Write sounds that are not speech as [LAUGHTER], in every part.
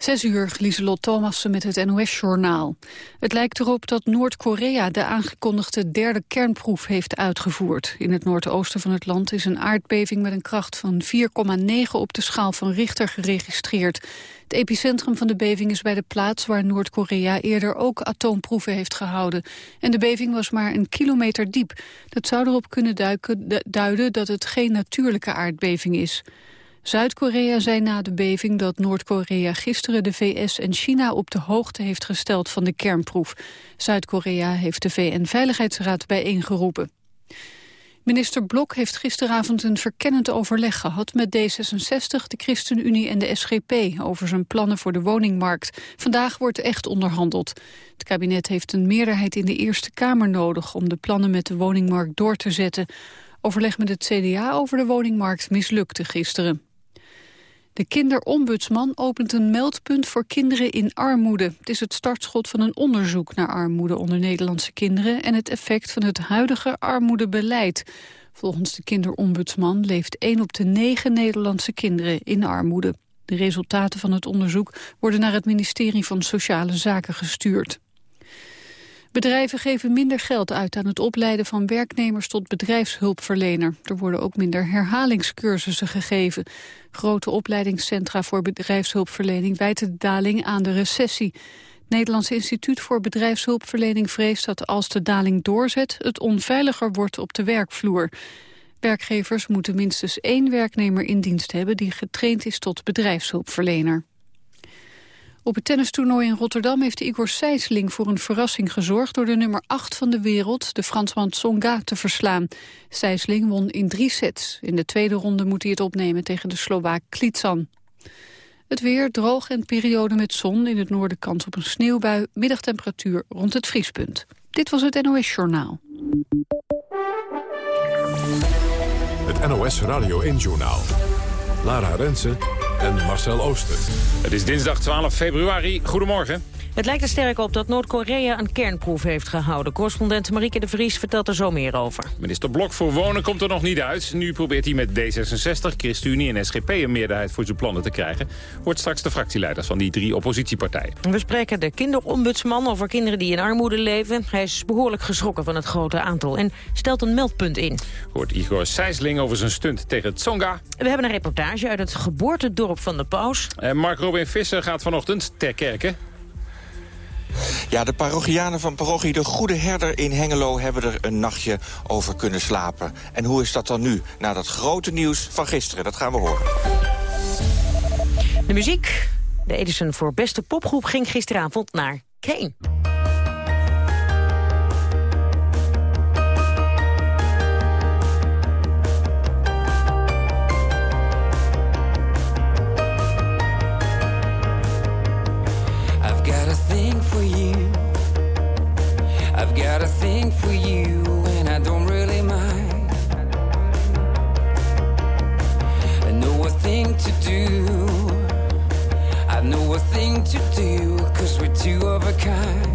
Zes uur, Lieselot Thomassen met het NOS-journaal. Het lijkt erop dat Noord-Korea de aangekondigde derde kernproef heeft uitgevoerd. In het noordoosten van het land is een aardbeving met een kracht van 4,9 op de schaal van Richter geregistreerd. Het epicentrum van de beving is bij de plaats waar Noord-Korea eerder ook atoomproeven heeft gehouden. En de beving was maar een kilometer diep. Dat zou erop kunnen duiden dat het geen natuurlijke aardbeving is. Zuid-Korea zei na de beving dat Noord-Korea gisteren de VS en China op de hoogte heeft gesteld van de kernproef. Zuid-Korea heeft de VN-veiligheidsraad bijeengeroepen. Minister Blok heeft gisteravond een verkennend overleg gehad met D66, de ChristenUnie en de SGP over zijn plannen voor de woningmarkt. Vandaag wordt echt onderhandeld. Het kabinet heeft een meerderheid in de Eerste Kamer nodig om de plannen met de woningmarkt door te zetten. Overleg met het CDA over de woningmarkt mislukte gisteren. De kinderombudsman opent een meldpunt voor kinderen in armoede. Het is het startschot van een onderzoek naar armoede onder Nederlandse kinderen... en het effect van het huidige armoedebeleid. Volgens de kinderombudsman leeft 1 op de 9 Nederlandse kinderen in armoede. De resultaten van het onderzoek worden naar het ministerie van Sociale Zaken gestuurd. Bedrijven geven minder geld uit aan het opleiden van werknemers tot bedrijfshulpverlener. Er worden ook minder herhalingscursussen gegeven. Grote opleidingscentra voor bedrijfshulpverlening wijten de daling aan de recessie. Nederlands Instituut voor Bedrijfshulpverlening vreest dat als de daling doorzet het onveiliger wordt op de werkvloer. Werkgevers moeten minstens één werknemer in dienst hebben die getraind is tot bedrijfshulpverlener. Op het tennistoernooi in Rotterdam heeft Igor Sijsling voor een verrassing gezorgd door de nummer 8 van de wereld, de Fransman Tsonga, te verslaan. Sijsling won in drie sets. In de tweede ronde moet hij het opnemen tegen de Slovaak Klitsan. Het weer droog en periode met zon. In het noorden kans op een sneeuwbui. Middagtemperatuur rond het vriespunt. Dit was het NOS Journaal. Het NOS Radio 1 Journaal. Lara Rensen en Marcel Ooster. Het is dinsdag 12 februari. Goedemorgen. Het lijkt er sterk op dat Noord-Korea een kernproef heeft gehouden. Correspondent Marieke de Vries vertelt er zo meer over. Minister Blok voor Wonen komt er nog niet uit. Nu probeert hij met D66, ChristenUnie en SGP een meerderheid voor zijn plannen te krijgen. Wordt straks de fractieleiders van die drie oppositiepartijen. We spreken de kinderombudsman over kinderen die in armoede leven. Hij is behoorlijk geschrokken van het grote aantal en stelt een meldpunt in. Hoort Igor Sijsling over zijn stunt tegen Tsonga. We hebben een reportage uit het geboortedorp van de paus. En Mark Robin Visser gaat vanochtend ter kerke. Ja, de parochianen van parochie De Goede Herder in Hengelo... hebben er een nachtje over kunnen slapen. En hoe is dat dan nu, na dat grote nieuws van gisteren? Dat gaan we horen. De muziek. De Edison voor beste popgroep ging gisteravond naar Kane. To do, cause we're two of a kind.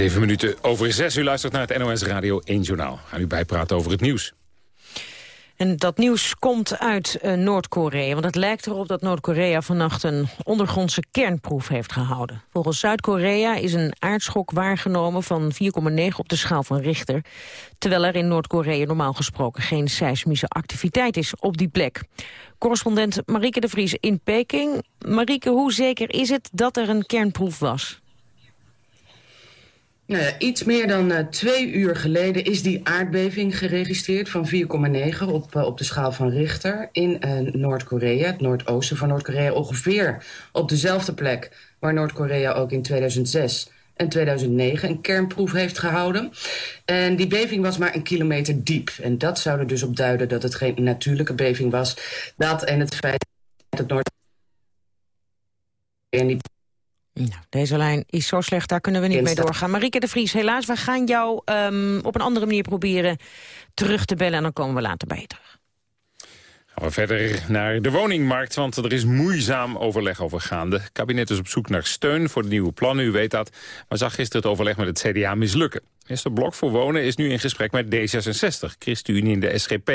Zeven minuten over zes. U luistert naar het NOS Radio 1 Journaal. Gaan u bijpraten over het nieuws. En dat nieuws komt uit uh, Noord-Korea. Want het lijkt erop dat Noord-Korea vannacht een ondergrondse kernproef heeft gehouden. Volgens Zuid-Korea is een aardschok waargenomen van 4,9 op de schaal van Richter. Terwijl er in Noord-Korea normaal gesproken geen seismische activiteit is op die plek. Correspondent Marieke de Vries in Peking. Marieke, hoe zeker is het dat er een kernproef was? Nou iets meer dan uh, twee uur geleden is die aardbeving geregistreerd van 4,9 op, uh, op de schaal van Richter in uh, Noord-Korea, het noordoosten van Noord-Korea, ongeveer op dezelfde plek waar Noord-Korea ook in 2006 en 2009 een kernproef heeft gehouden. En die beving was maar een kilometer diep. En dat zou er dus op duiden dat het geen natuurlijke beving was. Dat en het feit dat Noord-Korea nou, deze lijn is zo slecht, daar kunnen we niet mee doorgaan. Marieke de Vries, helaas, we gaan jou um, op een andere manier proberen terug te bellen... en dan komen we later bij je terug. Gaan we verder naar de woningmarkt, want er is moeizaam overleg over gaande. Het kabinet is op zoek naar steun voor de nieuwe plannen, u weet dat. Maar zag gisteren het overleg met het CDA mislukken. Minister Blok voor Wonen is nu in gesprek met D66, ChristenUnie en de SGP.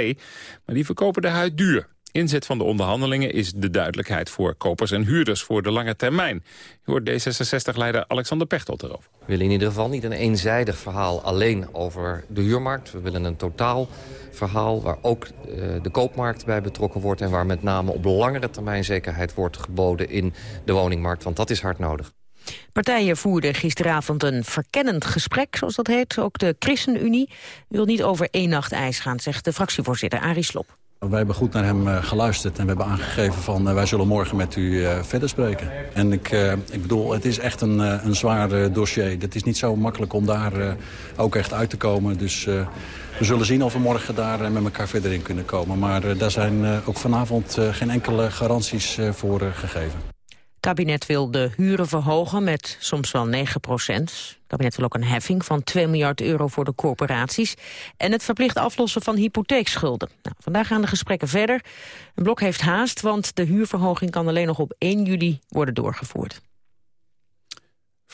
Maar die verkopen de huid duur. Inzet van de onderhandelingen is de duidelijkheid voor kopers en huurders voor de lange termijn. Je hoort D66-leider Alexander Pechtold erover. We willen in ieder geval niet een eenzijdig verhaal alleen over de huurmarkt. We willen een totaal verhaal waar ook uh, de koopmarkt bij betrokken wordt... en waar met name op langere termijn zekerheid wordt geboden in de woningmarkt. Want dat is hard nodig. Partijen voerden gisteravond een verkennend gesprek, zoals dat heet. Ook de ChristenUnie wil niet over één nacht ijs gaan, zegt de fractievoorzitter Arie Slop. Wij hebben goed naar hem uh, geluisterd en we hebben aangegeven van uh, wij zullen morgen met u uh, verder spreken. En ik, ik bedoel, het is echt een, een zwaar dossier. Het is niet zo makkelijk om daar ook echt uit te komen. Dus we zullen zien of we morgen daar met elkaar verder in kunnen komen. Maar daar zijn ook vanavond geen enkele garanties voor gegeven. Kabinet wil de huren verhogen met soms wel 9 procent. Het kabinet wil ook een heffing van 2 miljard euro voor de corporaties. En het verplicht aflossen van hypotheekschulden. Nou, vandaag gaan de gesprekken verder. Een blok heeft haast, want de huurverhoging kan alleen nog op 1 juli worden doorgevoerd.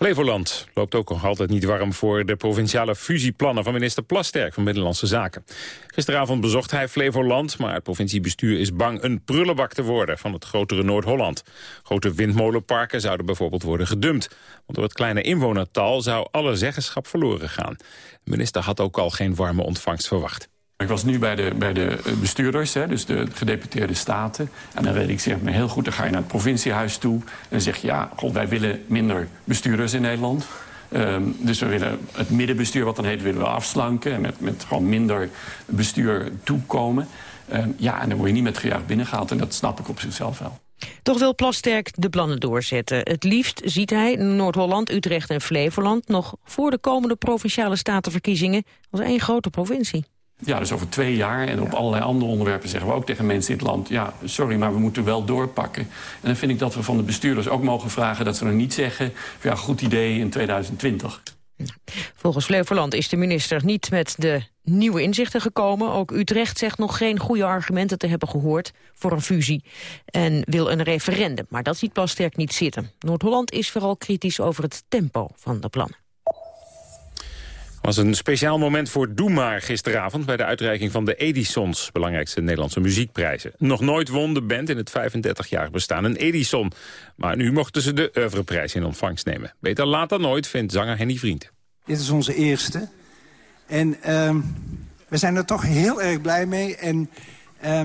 Flevoland loopt ook nog altijd niet warm voor de provinciale fusieplannen van minister Plasterk van Binnenlandse Zaken. Gisteravond bezocht hij Flevoland, maar het provinciebestuur is bang een prullenbak te worden van het grotere Noord-Holland. Grote windmolenparken zouden bijvoorbeeld worden gedumpt, want door het kleine inwonertal zou alle zeggenschap verloren gaan. De minister had ook al geen warme ontvangst verwacht. Ik was nu bij de, bij de bestuurders, hè, dus de gedeputeerde staten. En dan weet ik zeg maar heel goed, dan ga je naar het provinciehuis toe... en zeg je, ja, god, wij willen minder bestuurders in Nederland. Um, dus we willen het middenbestuur, wat dan heet, willen we afslanken... en met, met gewoon minder bestuur toekomen. Um, ja, en dan word je niet met gejuich binnengehaald. En dat snap ik op zichzelf wel. Toch wil Plasterk de plannen doorzetten. Het liefst ziet hij Noord-Holland, Utrecht en Flevoland... nog voor de komende provinciale statenverkiezingen als één grote provincie. Ja, dus over twee jaar en op allerlei andere onderwerpen zeggen we ook tegen mensen in het land... ja, sorry, maar we moeten wel doorpakken. En dan vind ik dat we van de bestuurders ook mogen vragen dat ze nog niet zeggen... ja, goed idee in 2020. Volgens Flevoland is de minister niet met de nieuwe inzichten gekomen. Ook Utrecht zegt nog geen goede argumenten te hebben gehoord voor een fusie en wil een referendum. Maar dat ziet sterk niet zitten. Noord-Holland is vooral kritisch over het tempo van de plannen was een speciaal moment voor Doe Maar gisteravond... bij de uitreiking van de Edisons, belangrijkste Nederlandse muziekprijzen. Nog nooit won de band in het 35-jarig bestaan een Edison. Maar nu mochten ze de oeuvreprijs in ontvangst nemen. Beter laat dan nooit, vindt zanger Henny Vriend. Dit is onze eerste. En uh, we zijn er toch heel erg blij mee. En uh,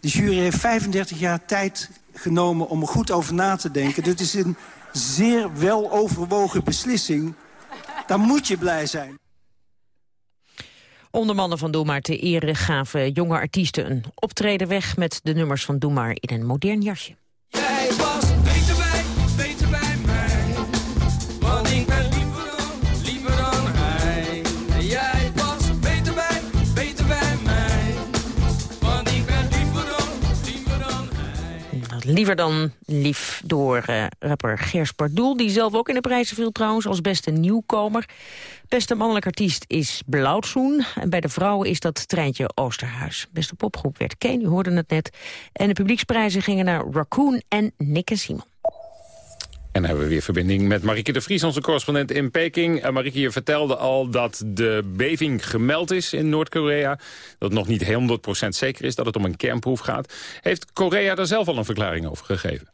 de jury heeft 35 jaar tijd genomen om er goed over na te denken. Dit is een zeer weloverwogen beslissing dan moet je blij zijn. Om de mannen van Doe Maar te eren gaven jonge artiesten een optreden weg... met de nummers van Doe Maar in een modern jasje. Jij was Liever dan lief door uh, rapper Gers Pardoel... die zelf ook in de prijzen viel trouwens als beste nieuwkomer. Beste mannelijk artiest is Blauwzoen. En bij de vrouwen is dat Treintje Oosterhuis. Beste popgroep werd Kane, u hoorde het net. En de publieksprijzen gingen naar Raccoon en Nick en Simon. En hebben we weer verbinding met Marieke de Vries, onze correspondent in Peking. Uh, Marieke, je vertelde al dat de beving gemeld is in Noord-Korea. Dat het nog niet 100% zeker is dat het om een kernproef gaat. Heeft Korea daar zelf al een verklaring over gegeven?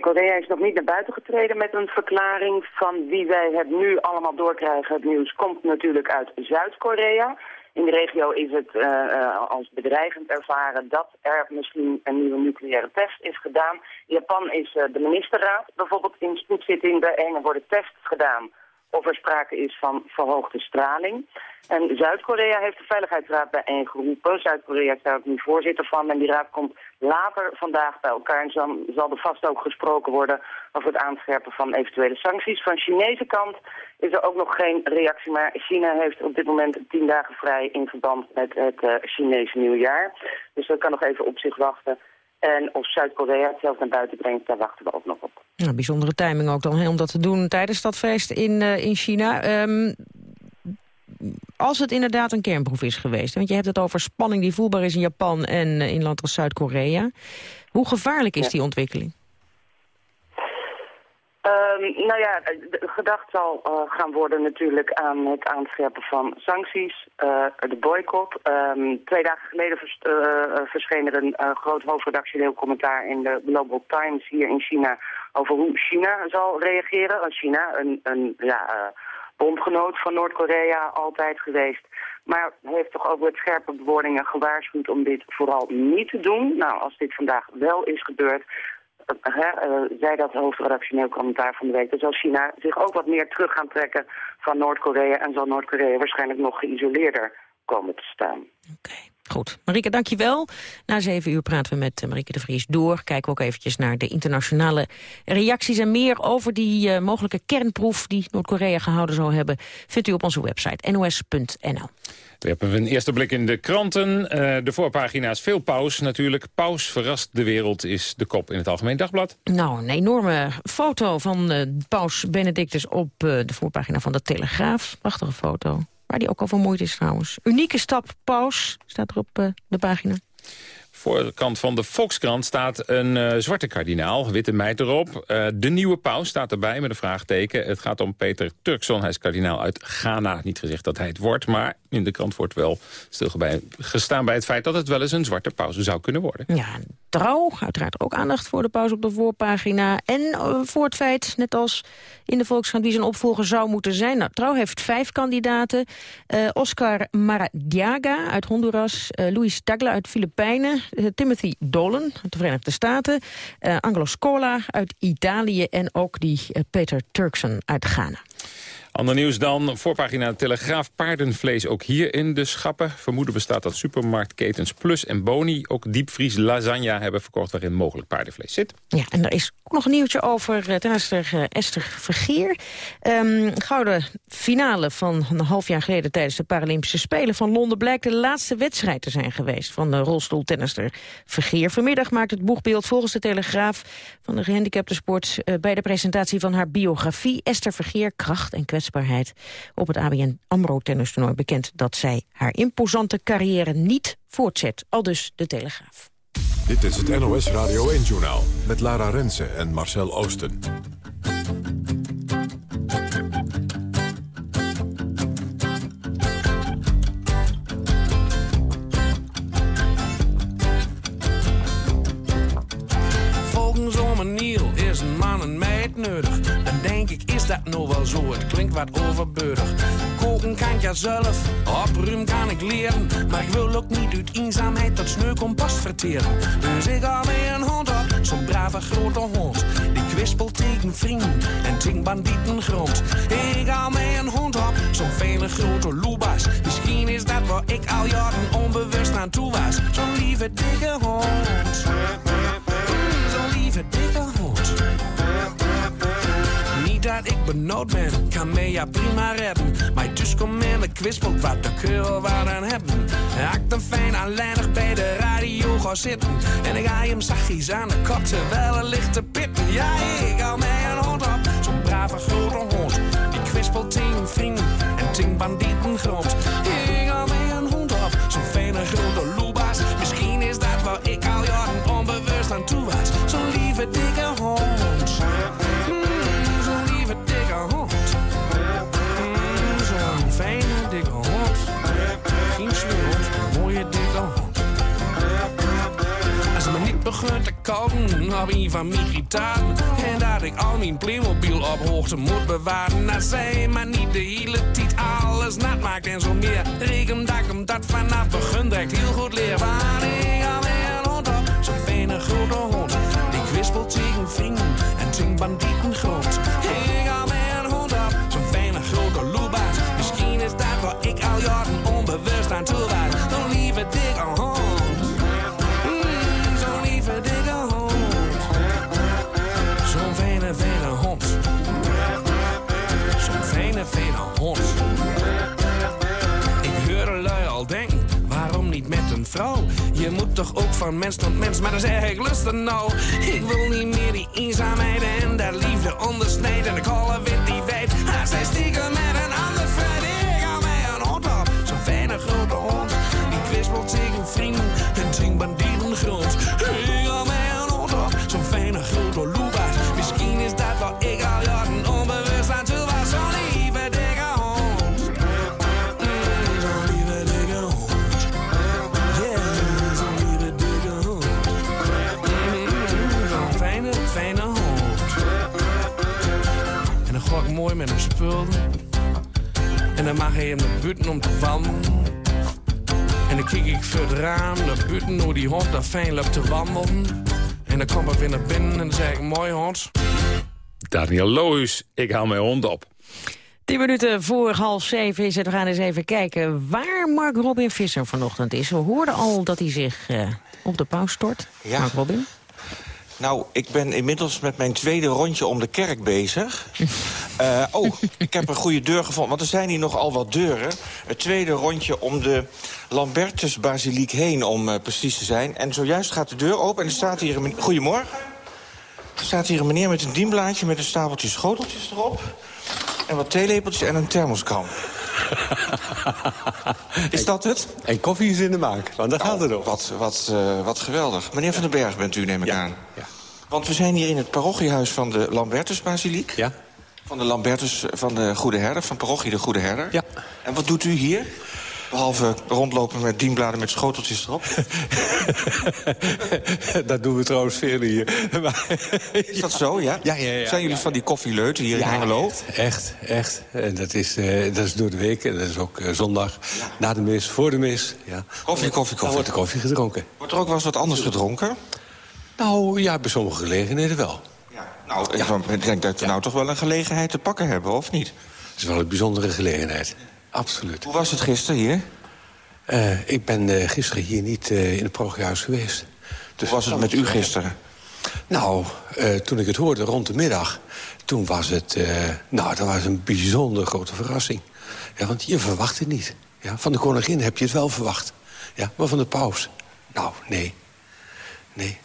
Korea is nog niet naar buiten getreden met een verklaring van wie wij het nu allemaal doorkrijgen. Het nieuws komt natuurlijk uit Zuid-Korea. In de regio is het uh, als bedreigend ervaren dat er misschien een nieuwe nucleaire test is gedaan. Japan is uh, de ministerraad bijvoorbeeld in spoedzitting bijeen. Er worden tests gedaan of er sprake is van verhoogde straling. En Zuid-Korea heeft de Veiligheidsraad bijeengeroepen. Zuid-Korea is daar ook nu voorzitter van. En die raad komt later vandaag bij elkaar. En dan zal er vast ook gesproken worden over het aanscherpen van eventuele sancties. Van Chinese kant is er ook nog geen reactie. Maar China heeft op dit moment tien dagen vrij in verband met het uh, Chinese nieuwjaar. Dus dat kan nog even op zich wachten. En of Zuid-Korea het zelf naar buiten brengt, daar wachten we ook nog op. Nou, bijzondere timing ook dan, om dat te doen tijdens dat feest in, uh, in China. Um, als het inderdaad een kernproef is geweest... want je hebt het over spanning die voelbaar is in Japan en uh, in land als Zuid-Korea. Hoe gevaarlijk is ja. die ontwikkeling? Um, nou ja, gedacht zal uh, gaan worden natuurlijk aan het aanscherpen van sancties, uh, de boycott. Um, twee dagen geleden uh, verscheen er een groot hoofdredactioneel commentaar in de Global Times hier in China over hoe China zal reageren. Als China, een, een ja, bondgenoot van Noord-Korea, altijd geweest. Maar heeft toch ook met scherpe bewoordingen gewaarschuwd om dit vooral niet te doen. Nou, als dit vandaag wel is gebeurd, uh, zei dat hoofdredactioneel commentaar van de week. Dus zal China zich ook wat meer terug gaan trekken van Noord-Korea... en zal Noord-Korea waarschijnlijk nog geïsoleerder komen te staan. Oké. Goed. Marike, dankjewel. Na zeven uur praten we met Marike de Vries door. Kijken we ook eventjes naar de internationale reacties en meer over die uh, mogelijke kernproef die Noord-Korea gehouden zou hebben. Vindt u op onze website nos.nl. We hebben een eerste blik in de kranten. Uh, de voorpagina's veel paus natuurlijk. Paus verrast de wereld is de kop in het Algemeen Dagblad. Nou, een enorme foto van uh, paus Benedictus op de voorpagina van de Telegraaf. Prachtige foto. Waar die ook al vermoeid is trouwens. Unieke stap, paus, staat er op de pagina. Voor de kant van de Volkskrant staat een uh, zwarte kardinaal, witte meid erop. Uh, de nieuwe paus staat erbij met een vraagteken. Het gaat om Peter Turkson, hij is kardinaal uit Ghana. Niet gezegd dat hij het wordt, maar in de krant wordt wel stilgestaan bij het feit... dat het wel eens een zwarte paus zou kunnen worden. Ja, trouw, uiteraard ook aandacht voor de paus op de voorpagina. En uh, voor het feit, net als in de Volkskrant, wie zijn opvolger zou moeten zijn. Nou, trouw heeft vijf kandidaten. Oscar Maradiaga uit Honduras, Luis Tagla uit Filipijnen... Uh, Timothy Dolan uit de Verenigde Staten. Uh, Angelo Scola uit Italië en ook die uh, Peter Turkson uit Ghana. Ander nieuws dan, voorpagina Telegraaf paardenvlees ook hier in de schappen. Vermoeden bestaat dat supermarktketens Plus en Boni ook diepvries lasagne hebben verkocht waarin mogelijk paardenvlees zit. Ja, en er is ook nog een nieuwtje over uh, tennister uh, Esther Vergeer. Um, gouden finale van een half jaar geleden tijdens de Paralympische Spelen van Londen blijkt de laatste wedstrijd te zijn geweest van de rolstoeltennister Vergeer. Vanmiddag maakt het boegbeeld volgens de Telegraaf van de gehandicapte sport uh, bij de presentatie van haar biografie Esther Vergeer, kracht en kwestie op het ABN AMRO tennistoernooi bekend dat zij haar imposante carrière niet voortzet. Al dus de Telegraaf. Dit is het NOS Radio 1-journaal met Lara Rensen en Marcel Oosten. Dat nou wel zo? Het klinkt wat overbeurig. Koken kan ik ja zelf, opruimen kan ik leren. Maar ik wil ook niet uit eenzaamheid tot sneu kompas verteren. Dus ik ga weer een hond op, zo'n brave grote hond. Die kwispelt tegen vrienden en tegen bandieten grond. Ik ga met een hond op, zo'n vele grote loebas. Misschien is dat waar ik al jaren onbewust aan toe was. Zo'n lieve dikke hond. Zo'n lieve dikke hond. Dat ik benauwd ben, kan mij ja prima redden. Maar dus kom in de kwispelt wat de keur wat aan hebben. Ik een fijn alleenig bij de radio gaan zitten. En ik ga hem zachtjes aan de kop terwijl er ligt te pitten. Ja, ik hou mij een hond op, zo'n brave grote hond. Die kwispelt tegen vrienden en tegen bandieten grond. Ik hou mij een hond op, zo'n fijne grote loebaas. Misschien is dat waar ik al jaren Begint te ik van mijn gitaar. En dat ik al mijn Playmobil op hoogte moet bewaren. Dat zij maar niet de hele tijd alles nat maakt en zo meer. Regen dat ik hem dat vanaf begin direct heel goed leer. Maar ik ga weer een hond op, zo'n fijne grote hond. Die kwispelt tegen vrienden en tegen bandieten grond. Ik ga weer een hond op, zo'n fijne grote loebaas. Misschien is dat waar ik al jaren onbewust aan toe was. Zo'n lieve dikke hond. Je moet toch ook van mens tot mens, maar dan zeg ik lustig nou. Ik wil niet meer die eenzaamheid en dat liefde ondersnijden. En de kolle wit die weet, haar zij stiekem met een ander feit. Ik ga mij een hond op, zo'n fijne grote hond. Die kwispelt tegen vrienden en tegen bandieten grond. Mooi met hem spullen. En dan mag hij hem naar buiten om te wandelen. En dan kijk ik voor het raam naar buiten hoe die hond daar fijn loopt te wandelen. En dan kom ik weer naar binnen en dan zeg ik, mooi hond. Daniel Lohuis, ik haal mijn hond op. Tien minuten voor half zeven is het. We gaan eens even kijken waar Mark Robin Visser vanochtend is. We hoorden al dat hij zich eh, op de pauw stort. Ja. Mark Robin. Nou, ik ben inmiddels met mijn tweede rondje om de kerk bezig. [LAUGHS] Eh, oh, ik heb een goede deur gevonden, want er zijn hier nogal wat deuren. Het tweede rondje om de Lambertus-basiliek heen, om eh, precies te zijn. En zojuist gaat de deur open en er staat hier een... meneer- Goedemorgen. Er staat hier een meneer met een dienblaadje met een stapeltje schoteltjes erop. En wat theelepeltjes en een thermoskan. [LAUGHS] Is dat het? En koffie is in de maak, want daar gaat het om. Wat, wat, eh, wat geweldig. Meneer Van den Berg bent u, neem ik aan. Want we zijn hier in het parochiehuis van de Lambertus-basiliek. Ja. Van de Lambertus van de Goede Herder, van parochie de Goede Herder. Ja. En wat doet u hier? Behalve rondlopen met dienbladen met schoteltjes erop. [LAUGHS] dat doen we trouwens veel hier. [LAUGHS] Is dat zo, ja? Ja, ja, ja. Zijn jullie van die koffieleuten hier in Hengelo? Echt, echt. En dat is, eh, dat is door de week en dat is ook eh, zondag. Na de mis, voor de mis. Ja. Koffie, koffie, Dan koffie. wordt er koffie gedronken. Wordt er ook wel eens wat anders gedronken? Nou ja, bij sommige gelegenheden wel. Nou, ik ik denk dat we nou toch wel een gelegenheid te pakken hebben, of niet? Het is wel een bijzondere gelegenheid. Absoluut. Hoe was het gisteren hier? Eh, ik ben eh, gisteren hier niet eh, in het proghuis geweest. Dus Hoe was het met u gisteren? Nou, toen ik het hoorde rond de middag... toen was het, nou, dat was een bijzonder grote verrassing. Ja, want je verwacht het niet. Ja, van de koningin heb je het wel verwacht. Ja, maar van de paus? Nou, nee. Nee.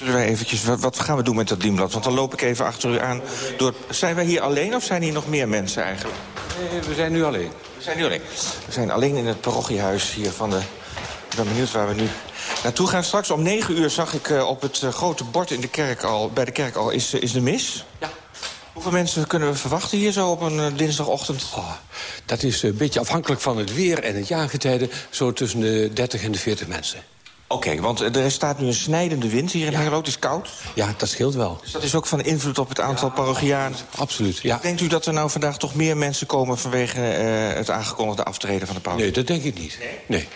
Zullen wij eventjes, wat, wat gaan we doen met dat dienblad? Want dan loop ik even achter u aan. Door, zijn wij hier alleen of zijn hier nog meer mensen eigenlijk? Nee, we zijn nu alleen. We zijn nu alleen. We zijn alleen in het parochiehuis hier van de... Ik ben benieuwd waar we nu naartoe gaan. Straks om negen uur zag ik eh, op het eh, grote bord in de kerk al, bij de kerk al... is, eh, is de mis. Ja. Hoeveel mensen kunnen we verwachten hier zo op een dinsdagochtend? Oh, dat is een beetje afhankelijk van het weer en het jaargetijde. Zo tussen de 30 en de 40 mensen. Oké, want er staat nu een snijdende wind hier in Hengelo. Het is koud. Ja, dat scheelt wel. Dus dat is ook van invloed op het aantal parochianen. Absoluut, ja. Denkt u dat er nou vandaag toch meer mensen komen... vanwege eh, het aangekondigde aftreden van de paus? Nee, dat denk ik niet. Nee.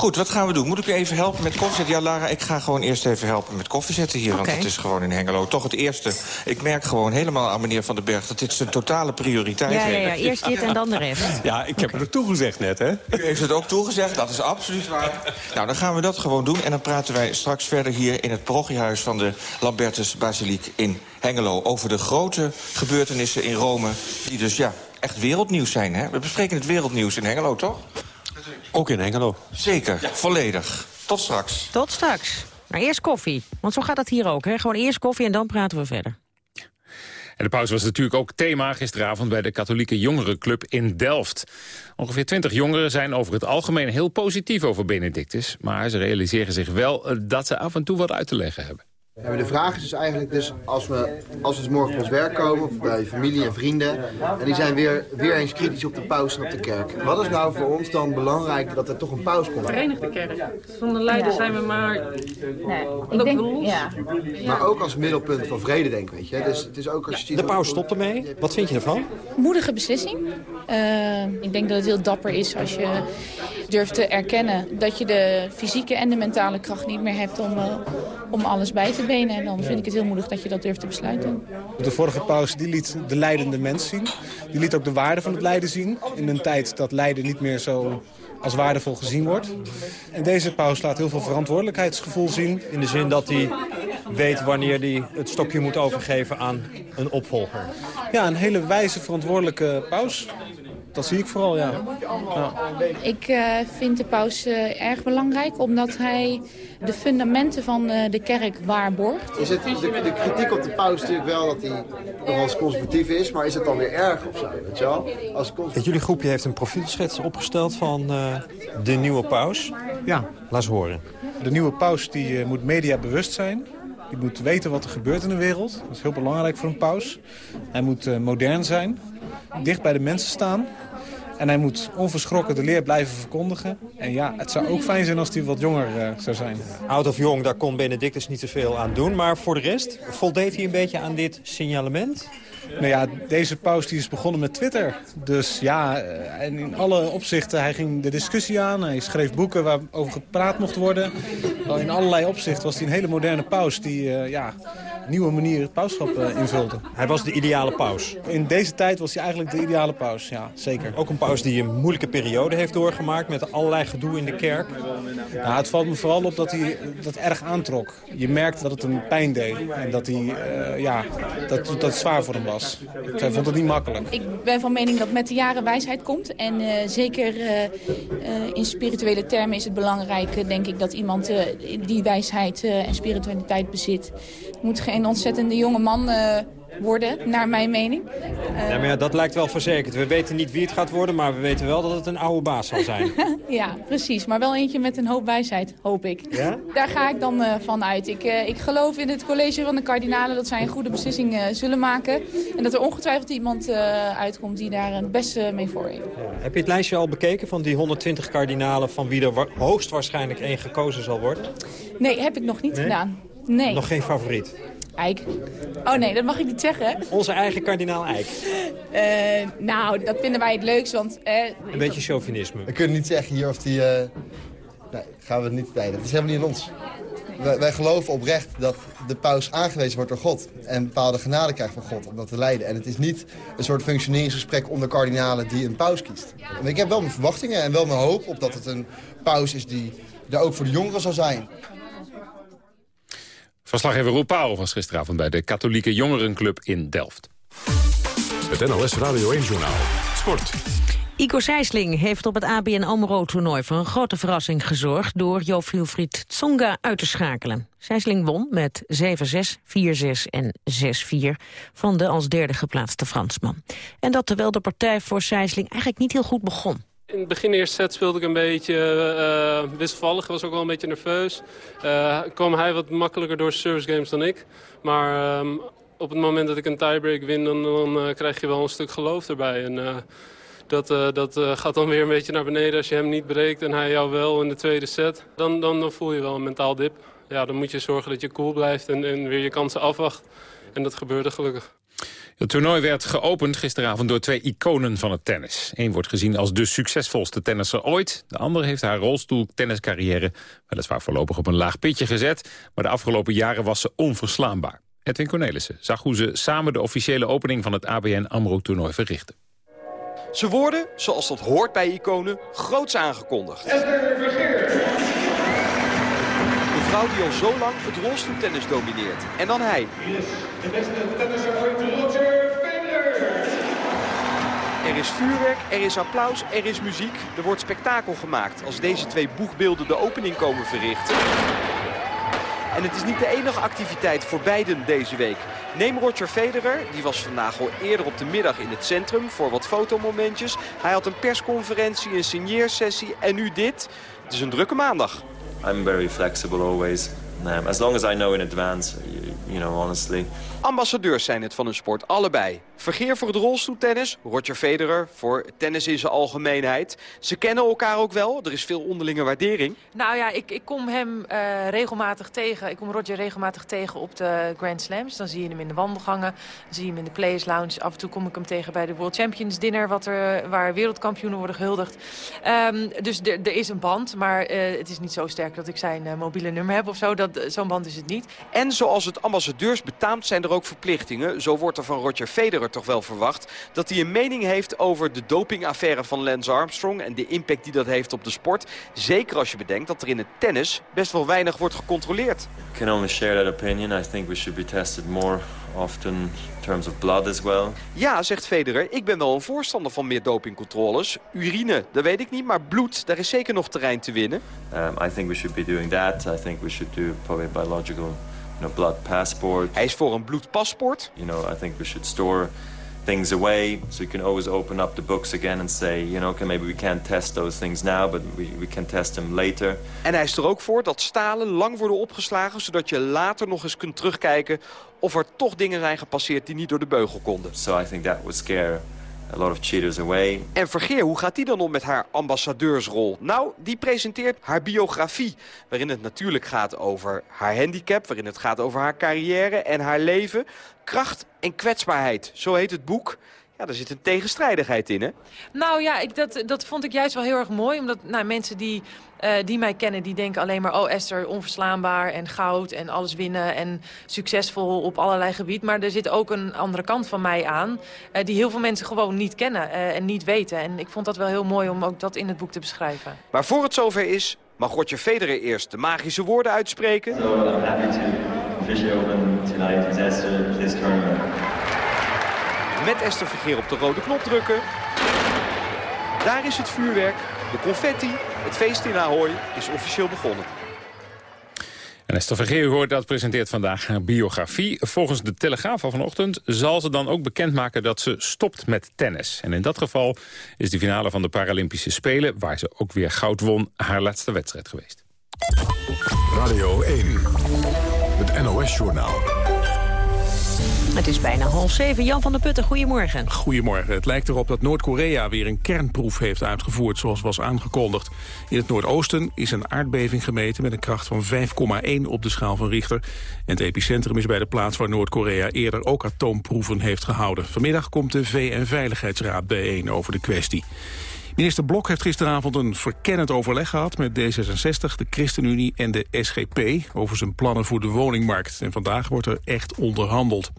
Goed, wat gaan we doen? Moet ik u even helpen met koffiezetten? Ja, Lara, ik ga gewoon eerst even helpen met koffiezetten hier. Want het is gewoon in Hengelo toch het eerste. Ik merk gewoon helemaal aan meneer Van den Berg... dat dit zijn totale prioriteit Ja, ja, heeft. ja, eerst dit en dan de rest. [LAUGHS] Ja, ik heb er ook toegezegd net, hè? U heeft het ook toegezegd, dat is absoluut waar. Nou, dan gaan we dat gewoon doen. En dan praten wij straks verder hier in het parochiehuis... van de Lambertus Basiliek in Hengelo... over de grote gebeurtenissen in Rome... die dus, ja, echt wereldnieuws zijn, hè? We bespreken het wereldnieuws in Hengelo, toch? Ook in Hengelo. Zeker, volledig. Tot straks. Tot straks. Maar eerst koffie. Want zo gaat dat hier ook. Hè? Gewoon eerst koffie en dan praten we verder. En de pauze was natuurlijk ook thema gisteravond bij de katholieke jongerenclub in Delft. Ongeveer 20 jongeren zijn over het algemeen heel positief over Benedictus. Maar ze realiseren zich wel eh, dat ze af en toe wat uit te leggen hebben. Maar de vraag is dus eigenlijk, dus als we, als we dus morgen op ons werk komen, of bij familie en vrienden, en die zijn weer, weer eens kritisch op de paus en op de kerk. Wat is nou voor ons dan belangrijk dat er toch een paus komt? Verenigde kerk. Zonder lijden zijn we maar... Nee, ik denk, ja. Maar ook als middelpunt van vrede, denk ik, weet je. Dus het is ook als je De paus stopt ermee. Wat vind je ervan? Moedige beslissing. Eh, ik denk dat het heel dapper is als je durft te erkennen dat je de fysieke en de mentale kracht niet meer hebt om, eh, om alles bij te benen. En dan vind ik het heel moedig dat je dat durft te besluiten. De vorige paus die liet de leidende mens zien. Die liet ook de waarde van het lijden zien. In een tijd dat lijden niet meer zo als waardevol gezien wordt. En deze paus laat heel veel verantwoordelijkheidsgevoel zien. In de zin dat hij weet wanneer hij het stokje moet overgeven aan een opvolger. Ja, een hele wijze, verantwoordelijke paus. Dat zie ik vooral, ja. ja. Ik eh, vind de paus eh, erg belangrijk omdat hij de fundamenten van eh, de kerk waarborgt. Is het, de, de kritiek op de paus natuurlijk wel dat hij nogal conservatief is, maar is het dan weer erg of zo, weet je wel? Als Het jullie groepje heeft een profielschets opgesteld van eh, de nieuwe paus. Ja. Laat eens horen. De nieuwe paus die, eh, moet mediabewust zijn. Die moet weten wat er gebeurt in de wereld. Dat is heel belangrijk voor een paus. Hij moet eh, modern zijn, dicht bij de mensen staan. En hij moet onverschrokken de leer blijven verkondigen. En ja, het zou ook fijn zijn als hij wat jonger eh, zou zijn. Oud of jong, daar kon Benedictus niet zoveel aan doen. Maar voor de rest, voldeed hij een beetje aan dit signalement? Nou ja, deze paus die is begonnen met Twitter. Dus ja, eh, en in alle opzichten, hij ging de discussie aan. Hij schreef boeken waarover gepraat mocht worden. In allerlei opzichten was hij een hele moderne paus die eh, ja, nieuwe manier het pauschap eh, invulde. Hij was de ideale paus. In deze tijd was hij eigenlijk de ideale paus, ja, zeker. Ook een paus die een moeilijke periode heeft doorgemaakt met allerlei gedoe in de kerk. Ja, het valt me vooral op dat hij dat erg aantrok. Je merkt dat het hem pijn deed en dat, hij, ja, dat, dat het zwaar voor hem was. Hij vond het niet makkelijk. Ik ben van mening dat met de jaren wijsheid komt. En eh, zeker eh, eh, in spirituele termen is het belangrijk, denk ik, dat iemand die wijsheid en spiritualiteit bezit. Moet geen ontzettende jonge man worden, naar mijn mening. Ja, maar ja, dat lijkt wel verzekerd. We weten niet wie het gaat worden, maar we weten wel dat het een oude baas zal zijn. [LAUGHS] ja, precies. Maar wel eentje met een hoop wijsheid, hoop ik. Ja? Daar ga ik dan eh, van uit. Ik, eh, ik geloof in het college van de kardinalen dat zij een goede beslissing eh, zullen maken. En dat er ongetwijfeld iemand eh, uitkomt die daar het beste mee voor heeft. Heb je het lijstje al bekeken van die 120 kardinalen... van wie er wa- hoogstwaarschijnlijk één gekozen zal worden? Nee, heb ik nog niet Nee? gedaan. Nee. Nog geen favoriet? Eik. Oh nee, dat mag ik niet zeggen. Onze eigen kardinaal Eijk. Eh, nou, dat vinden wij het leukst, want... eh, Een beetje chauvinisme. We kunnen niet zeggen hier of die... eh, Nee, gaan we niet tijden. Het is helemaal niet aan ons. Wij, wij geloven oprecht dat de paus aangewezen wordt door God. En bepaalde genade krijgt van God om dat te leiden. En het is niet een soort functioneringsgesprek onder kardinalen die een paus kiest. En ik heb wel mijn verwachtingen en wel mijn hoop op dat het een paus is die er ook voor de jongeren zal zijn. Verslaggever Roel Pauw was gisteravond bij de katholieke jongerenclub in Delft. Het NOS Radio 1 Journaal. Sport. Igor Sijsling heeft op het ABN AMRO-toernooi voor een grote verrassing gezorgd door Jo Wilfried Tsonga uit te schakelen. Sijsling won met 7-6, 4-6 en 6-4 van de als derde geplaatste Fransman. En dat terwijl de partij voor Sijsling eigenlijk niet heel goed begon. In het begin eerste set speelde ik een beetje uh, wisselvallig. was ook wel een beetje nerveus. Uh, kwam hij wat makkelijker door service games dan ik. Maar uh, op het moment dat ik een tiebreak win, dan, dan uh, krijg je wel een stuk geloof erbij. En, dat, dat gaat dan weer een beetje naar beneden als je hem niet breekt en hij jou wel in de tweede set. Dan, dan, dan voel je wel een mentaal dip. Ja, dan moet je zorgen dat je cool blijft en, en weer je kansen afwacht. En dat gebeurde gelukkig. Het toernooi werd geopend gisteravond door twee iconen van het tennis. Eén wordt gezien als de succesvolste tennisser ooit. De andere heeft haar rolstoel-tenniscarrière weliswaar voorlopig op een laag pitje gezet. Maar de afgelopen jaren was ze onverslaanbaar. Edwin Cornelissen zag hoe ze samen de officiële opening van het ABN AMRO-toernooi verrichten. Ze worden, zoals dat hoort bij iconen, groots aangekondigd. Vrouw die al zo lang het rolstoeltennis domineert. En dan hij. De beste tennisser Roger Federer. Er is vuurwerk, er is applaus, er is muziek. Er wordt spektakel gemaakt als deze twee boegbeelden de opening komen verrichten. En het is niet de enige activiteit voor beiden deze week. Neem Roger Federer, die was vandaag al eerder op de middag in het centrum voor wat fotomomentjes. Hij had een persconferentie, een signeersessie en nu dit. Het is een drukke maandag. I'm very flexible always. Um, as long as I know in advance, you, you know, honestly. Ambassadeurs zijn het van hun sport, allebei. Vergeer voor het rolstoeltennis, Roger Federer voor tennis in zijn algemeenheid. Ze kennen elkaar ook wel, er is veel onderlinge waardering. Nou ja, ik, ik kom hem uh, regelmatig tegen. Ik kom Roger regelmatig tegen op de Grand Slams. Dan zie je hem in de wandelgangen, dan zie je hem in de Players Lounge. Af en toe kom ik hem tegen bij de World Champions Dinner... Wat er, waar wereldkampioenen worden gehuldigd. Um, dus er is een band, maar uh, het is niet zo sterk dat ik zijn uh, mobiele nummer heb of zo. Zo'n band is het niet. En zoals het ambassadeurs betaamt zijn er ook verplichtingen. Zo wordt er van Roger Federer toch wel verwacht dat hij een mening heeft over de dopingaffaire van Lance Armstrong en de impact die dat heeft op de sport. Zeker als je bedenkt dat er in het tennis best wel weinig wordt gecontroleerd. I can only share that opinion. I think we should be tested more often in terms of blood as well. Ja, zegt Federer, ik ben wel een voorstander van meer dopingcontroles. Urine, dat weet ik niet, maar bloed, daar is zeker nog terrein te winnen. Um, I think we should be doing that. I think we should do probably biological know, blood passport. Hij is voor een bloedpaspoort. You know, I think we should store things away so you can always open up the books again and say, you know, okay, maybe we can't test those things now, but we, we can test them later. En hij is er ook voor dat stalen lang worden opgeslagen, zodat je later nog eens kunt terugkijken of er toch dingen zijn gepasseerd die niet door de beugel konden. So I think that would scare a lot of cheaters away. En Vergeer, hoe gaat die dan om met haar ambassadeursrol? Nou, die presenteert haar biografie, waarin het natuurlijk gaat over haar handicap, waarin het gaat over haar carrière en haar leven. Kracht en kwetsbaarheid, zo heet het boek. Ja, daar zit een tegenstrijdigheid in, hè? Nou ja, ik, dat, dat vond ik juist wel heel erg mooi. Omdat nou, mensen die, uh, die mij kennen, die denken alleen maar... oh, Esther, onverslaanbaar en goud en alles winnen... en succesvol op allerlei gebieden. Maar er zit ook een andere kant van mij aan... Uh, die heel veel mensen gewoon niet kennen uh, en niet weten. En ik vond dat wel heel mooi om ook dat in het boek te beschrijven. Maar voor het zover is, mag Roger Federer eerst de magische woorden uitspreken. So I'm happy to officially open tonight with Esther this tournament. Met Esther Vergeer op de rode knop drukken. Daar is het vuurwerk, de confetti, het feest in Ahoy is officieel begonnen. En Esther Vergeer, hoort dat presenteert vandaag haar biografie. Volgens de Telegraaf van vanochtend zal ze dan ook bekendmaken dat ze stopt met tennis. En in dat geval is de finale van de Paralympische Spelen, waar ze ook weer goud won, haar laatste wedstrijd geweest. Radio 1, het NOS-journaal. Het is bijna half zeven. Jan van der Putten, goedemorgen. Goedemorgen. Het lijkt erop dat Noord-Korea weer een kernproef heeft uitgevoerd, zoals was aangekondigd. In het Noordoosten is een aardbeving gemeten met een kracht van 5,1 op de schaal van Richter. En het epicentrum is bij de plaats waar Noord-Korea eerder ook atoomproeven heeft gehouden. Vanmiddag komt de VN-veiligheidsraad bijeen over de kwestie. Minister Blok heeft gisteravond een verkennend overleg gehad met D66, de ChristenUnie en de SGP over zijn plannen voor de woningmarkt. En vandaag wordt er echt onderhandeld.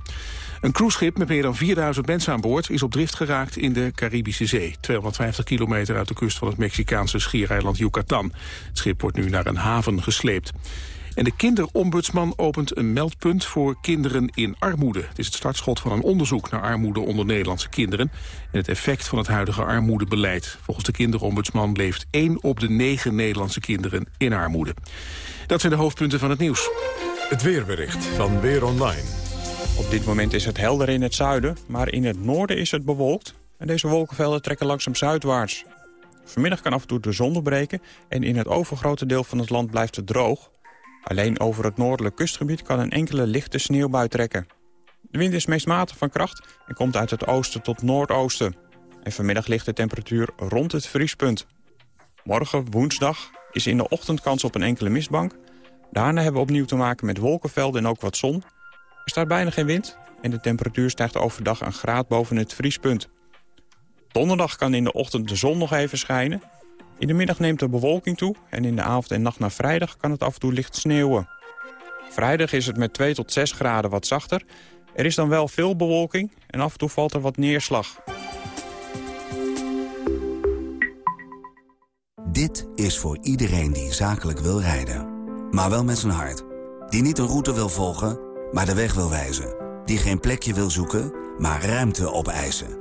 Een cruiseschip met meer dan 4000 mensen aan boord is op drift geraakt in de Caribische Zee. 250 kilometer uit de kust van het Mexicaanse schiereiland Yucatan. Het schip wordt nu naar een haven gesleept. En de kinderombudsman opent een meldpunt voor kinderen in armoede. Het is het startschot van een onderzoek naar armoede onder Nederlandse kinderen... en het effect van het huidige armoedebeleid. Volgens de kinderombudsman leeft 1 op de 9 Nederlandse kinderen in armoede. Dat zijn de hoofdpunten van het nieuws. Het weerbericht van Weer Online. Op dit moment is het helder in het zuiden, maar in het noorden is het bewolkt. En deze wolkenvelden trekken langzaam zuidwaarts. Vanmiddag kan af en toe de zon doorbreken en in het overgrote deel van het land blijft het droog. Alleen over het noordelijk kustgebied kan een enkele lichte sneeuwbui trekken. De wind is meest matig van kracht en komt uit het oosten tot noordoosten. En vanmiddag ligt de temperatuur rond het vriespunt. Morgen, woensdag, is in de ochtend kans op een enkele mistbank. Daarna hebben we opnieuw te maken met wolkenvelden en ook wat zon. Er staat bijna geen wind en de temperatuur stijgt overdag een graad boven het vriespunt. Donderdag kan in de ochtend de zon nog even schijnen. In de middag neemt de bewolking toe en in de avond en nacht naar vrijdag kan het af en toe licht sneeuwen. Vrijdag is het met 2 tot 6 graden wat zachter. Er is dan wel veel bewolking en af en toe valt er wat neerslag. Dit is voor iedereen die zakelijk wil rijden. Maar wel met zijn hart. Die niet een route wil volgen, maar de weg wil wijzen. Die geen plekje wil zoeken, maar ruimte opeisen.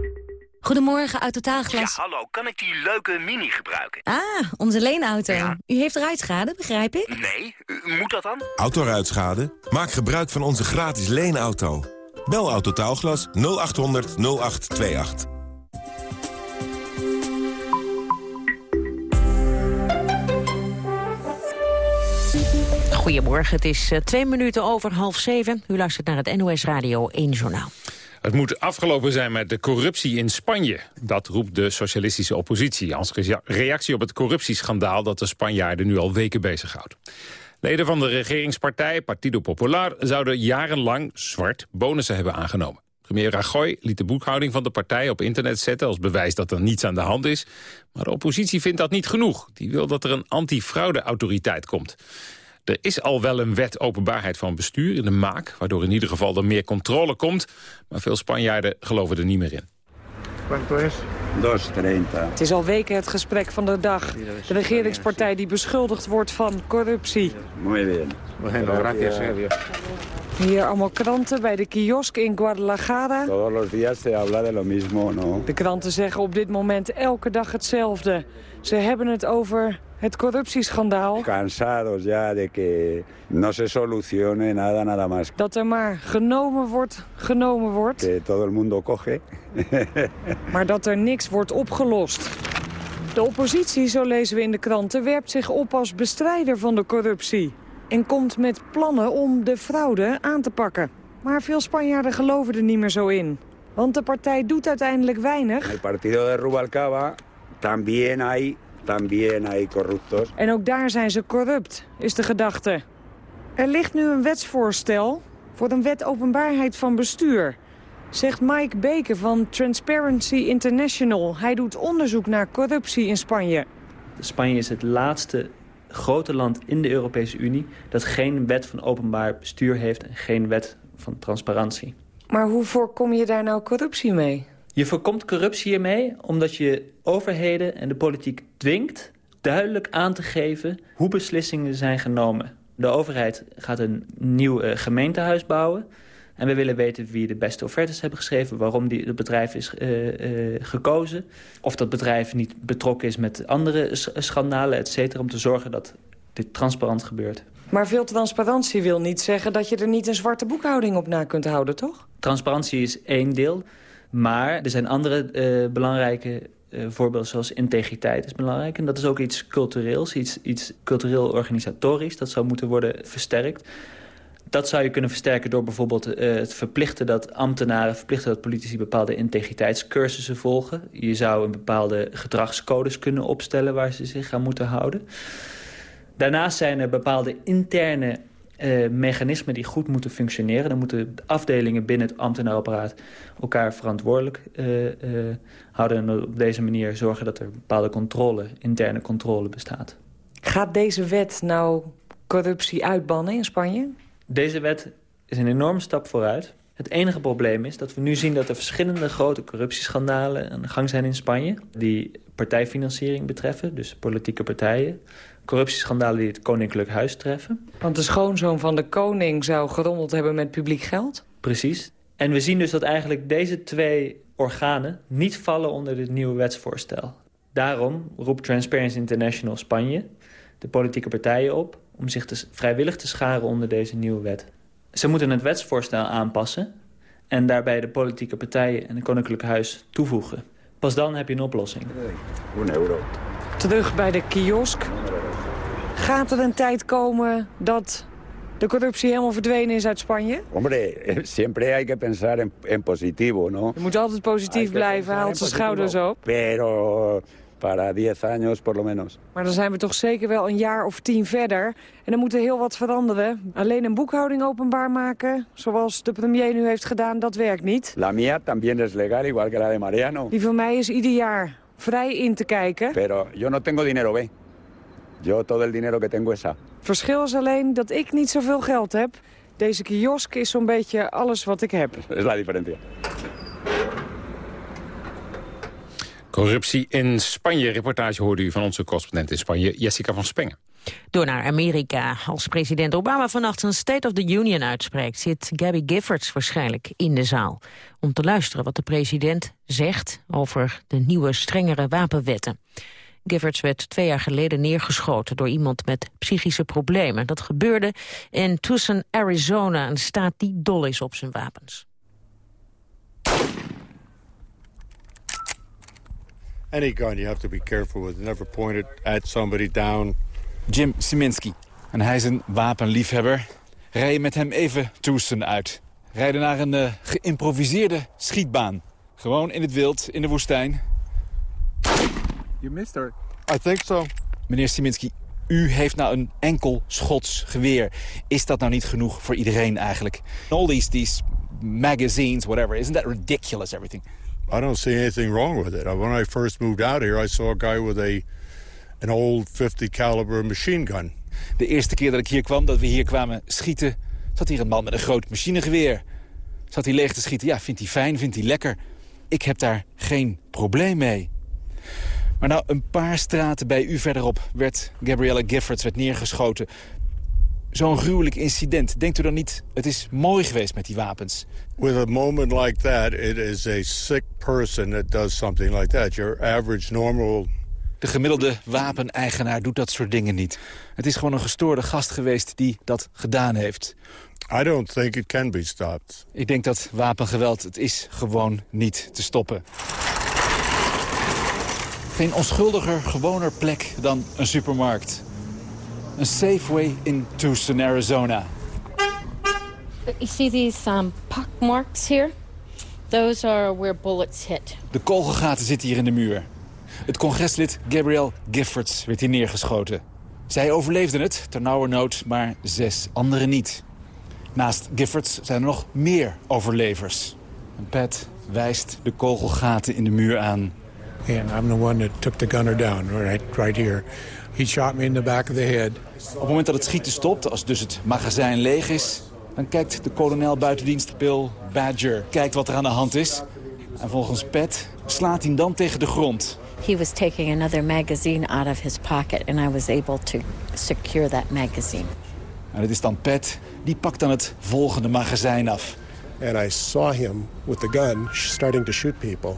Goedemorgen, uit Totaalglas. Ja, hallo, kan ik die leuke mini gebruiken? Ah, onze leenauto. U heeft ruitschade, begrijp ik? Nee, u- moet dat dan? Autoruitschade? Maak gebruik van onze gratis leenauto. Bel Autotaalglas 0800 0828. Goedemorgen, het is eh, twee minuten over half zeven. U luistert naar het NOS Radio 1 Journaal. Het moet afgelopen zijn met de corruptie in Spanje. Dat roept de socialistische oppositie als rea- reactie op het corruptieschandaal... dat de Spanjaarden nu al weken bezighoudt. Leden van de regeringspartij Partido Popular zouden jarenlang zwart bonussen hebben aangenomen. Premier Rajoy liet de boekhouding van de partij op internet zetten... als bewijs dat er niets aan de hand is. Maar de oppositie vindt dat niet genoeg. Die wil dat er een antifraudeautoriteit komt. Er is al wel een wet openbaarheid van bestuur in de maak... waardoor in ieder geval er meer controle komt. Maar veel Spanjaarden geloven er niet meer in. Quanto es? 2.30. Het is al weken het gesprek van de dag. De regeringspartij die beschuldigd wordt van corruptie. Muy bien. Gracias, Sergio. Hier allemaal kranten bij de kiosk in Guadalajara. Todos los días se habla de lo mismo, ¿no? De kranten zeggen op dit moment elke dag hetzelfde. Ze hebben het over het corruptieschandaal. Cansados ya de que no se solucione nada, nada más. Dat er maar genomen wordt, genomen wordt. Que todo el mundo coge. [LAUGHS] Maar dat er niks wordt opgelost. De oppositie, zo lezen we in de kranten, werpt zich op als bestrijder van de corruptie. En komt met plannen om de fraude aan te pakken. Maar veel Spanjaarden geloven er niet meer zo in. Want de partij doet uiteindelijk weinig. El partido de Rubalcaba también hay, también hay corruptos. En ook daar zijn ze corrupt, is de gedachte. Er ligt nu een wetsvoorstel voor een wet openbaarheid van bestuur. Zegt Mike Beke van Transparency International. Hij doet onderzoek naar corruptie in Spanje. Spanje is het laatste grote land in de Europese Unie... dat geen wet van openbaar bestuur heeft en geen wet van transparantie. Maar hoe voorkom je daar nou corruptie mee? Je voorkomt corruptie hiermee omdat je overheden en de politiek dwingt... duidelijk aan te geven hoe beslissingen zijn genomen. De overheid gaat een nieuw eh, gemeentehuis bouwen... En we willen weten wie de beste offertes hebben geschreven... waarom die, het bedrijf is eh, eh, gekozen. Of dat bedrijf niet betrokken is met andere schandalen, et cetera... om te zorgen dat dit transparant gebeurt. Maar veel transparantie wil niet zeggen dat je er niet een zwarte boekhouding op na kunt houden, toch? Transparantie is één deel, maar er zijn andere eh, belangrijke eh, voorbeelden... zoals integriteit is belangrijk. En dat is ook iets cultureels, iets, iets cultureel-organisatorisch. Dat zou moeten worden versterkt. Dat zou je kunnen versterken door bijvoorbeeld uh, het verplichten dat ambtenaren... verplichten dat politici bepaalde integriteitscursussen volgen. Je zou een bepaalde gedragscodes kunnen opstellen waar ze zich aan moeten houden. Daarnaast zijn er bepaalde interne uh, mechanismen die goed moeten functioneren. Dan moeten afdelingen binnen het ambtenaarapparaat elkaar verantwoordelijk uh, uh, houden... en op deze manier zorgen dat er bepaalde controle, interne controle bestaat. Gaat deze wet nou corruptie uitbannen in Spanje? Deze wet is een enorme stap vooruit. Het enige probleem is dat we nu zien dat er verschillende grote corruptieschandalen aan de gang zijn in Spanje. Die partijfinanciering betreffen, dus politieke partijen. Corruptieschandalen die het Koninklijk Huis treffen. Want de schoonzoon van de koning zou gerommeld hebben met publiek geld? Precies. En we zien dus dat eigenlijk deze twee organen niet vallen onder dit nieuwe wetsvoorstel. Daarom roept Transparency International Spanje de politieke partijen op om zich te, vrijwillig te scharen onder deze nieuwe wet. Ze moeten het wetsvoorstel aanpassen en daarbij de politieke partijen en het Koninklijk Huis toevoegen. Pas dan heb je een oplossing. Euro. Terug bij de kiosk. Gaat er een tijd komen dat de corruptie helemaal verdwenen is uit Spanje? Hombre, [LAUGHS] siempre hay que pensar en, en positivo, ¿no? Je moet altijd positief blijven, haalt zijn schouders op. Pero para 10 años por lo menos. Maar dan zijn we toch zeker wel een jaar of tien verder. En dan moet er heel wat veranderen. Alleen een boekhouding openbaar maken, zoals de premier nu heeft gedaan, dat werkt niet. La mía también es legal, igual que la de Mariano. Die van mij is ieder jaar vrij in te kijken. Pero yo no tengo dinero, ve. Yo todo el dinero que tengo es A. Verschil is alleen dat ik niet zoveel geld heb. Deze kiosk is zo'n beetje alles wat ik heb. [LAUGHS] Es la diferencia. Corruptie in Spanje. Reportage hoorde u van onze correspondent in Spanje, Jessica van Spengen. Door naar Amerika. Als president Obama vannacht zijn State of the Union uitspreekt... zit Gabby Giffords waarschijnlijk in de zaal. Om te luisteren wat de president zegt over de nieuwe strengere wapenwetten. Giffords werd twee jaar geleden neergeschoten door iemand met psychische problemen. Dat gebeurde in Tucson, Arizona, een staat die dol is op zijn wapens. Any gun you have to be careful with. Never point it at somebody down. Jim Siminski. En hij is een wapenliefhebber. Rij je met hem even Tucson uit. Rijden naar een uh, geïmproviseerde schietbaan. Gewoon in het wild, in de woestijn. You missed her. I think so. Meneer Siminski, u heeft nou een enkel schots geweer. Is dat nou niet genoeg voor iedereen eigenlijk? All these, these magazines, whatever, isn't that ridiculous, everything? I don't see anything wrong with it. When I first moved out here, I saw a guy with a an old 50 caliber machine gun. De eerste keer dat ik hier kwam, dat we hier kwamen schieten... zat hier een man met een groot machinegeweer. Zat hij leeg te schieten. Ja, vindt hij fijn, vindt hij lekker. Ik heb daar geen probleem mee. Maar nou, een paar straten bij u verderop werd Gabrielle Giffords werd neergeschoten. Zo'n gruwelijk incident. Denkt u dan niet, het is mooi geweest met die wapens? With a moment like that, it is a sick person that does something like that. Your average normal De gemiddelde wapeneigenaar doet dat soort dingen niet. Het is gewoon een gestoorde gast geweest die dat gedaan heeft. I don't think it can be stopped. Ik denk dat wapengeweld, het is gewoon niet te stoppen. Geen onschuldiger, gewoner plek dan een supermarkt. Een Safeway in Tucson, Arizona. You see these um, pock marks here? Those are where bullets hit. De kogelgaten zitten hier in de muur. Het congreslid Gabrielle Giffords werd hier neergeschoten. Zij overleefde het, ternauwernood, maar zes anderen niet. Naast Giffords zijn er nog meer overlevers. En Pat wijst de kogelgaten in de muur aan. And I'm the one that took the gunner down, right, right here. He shot me in the back of the head. Op het moment dat het schieten stopt, als dus het magazijn leeg is... dan kijkt de kolonel buitendienst Bill Badger, kijkt wat er aan de hand is. En volgens Pat slaat hij dan tegen de grond. He was taking another magazine out of his pocket and I was able to secure that magazine. En het is dan Pat, die pakt dan het volgende magazijn af. And I saw him with the gun starting to shoot people.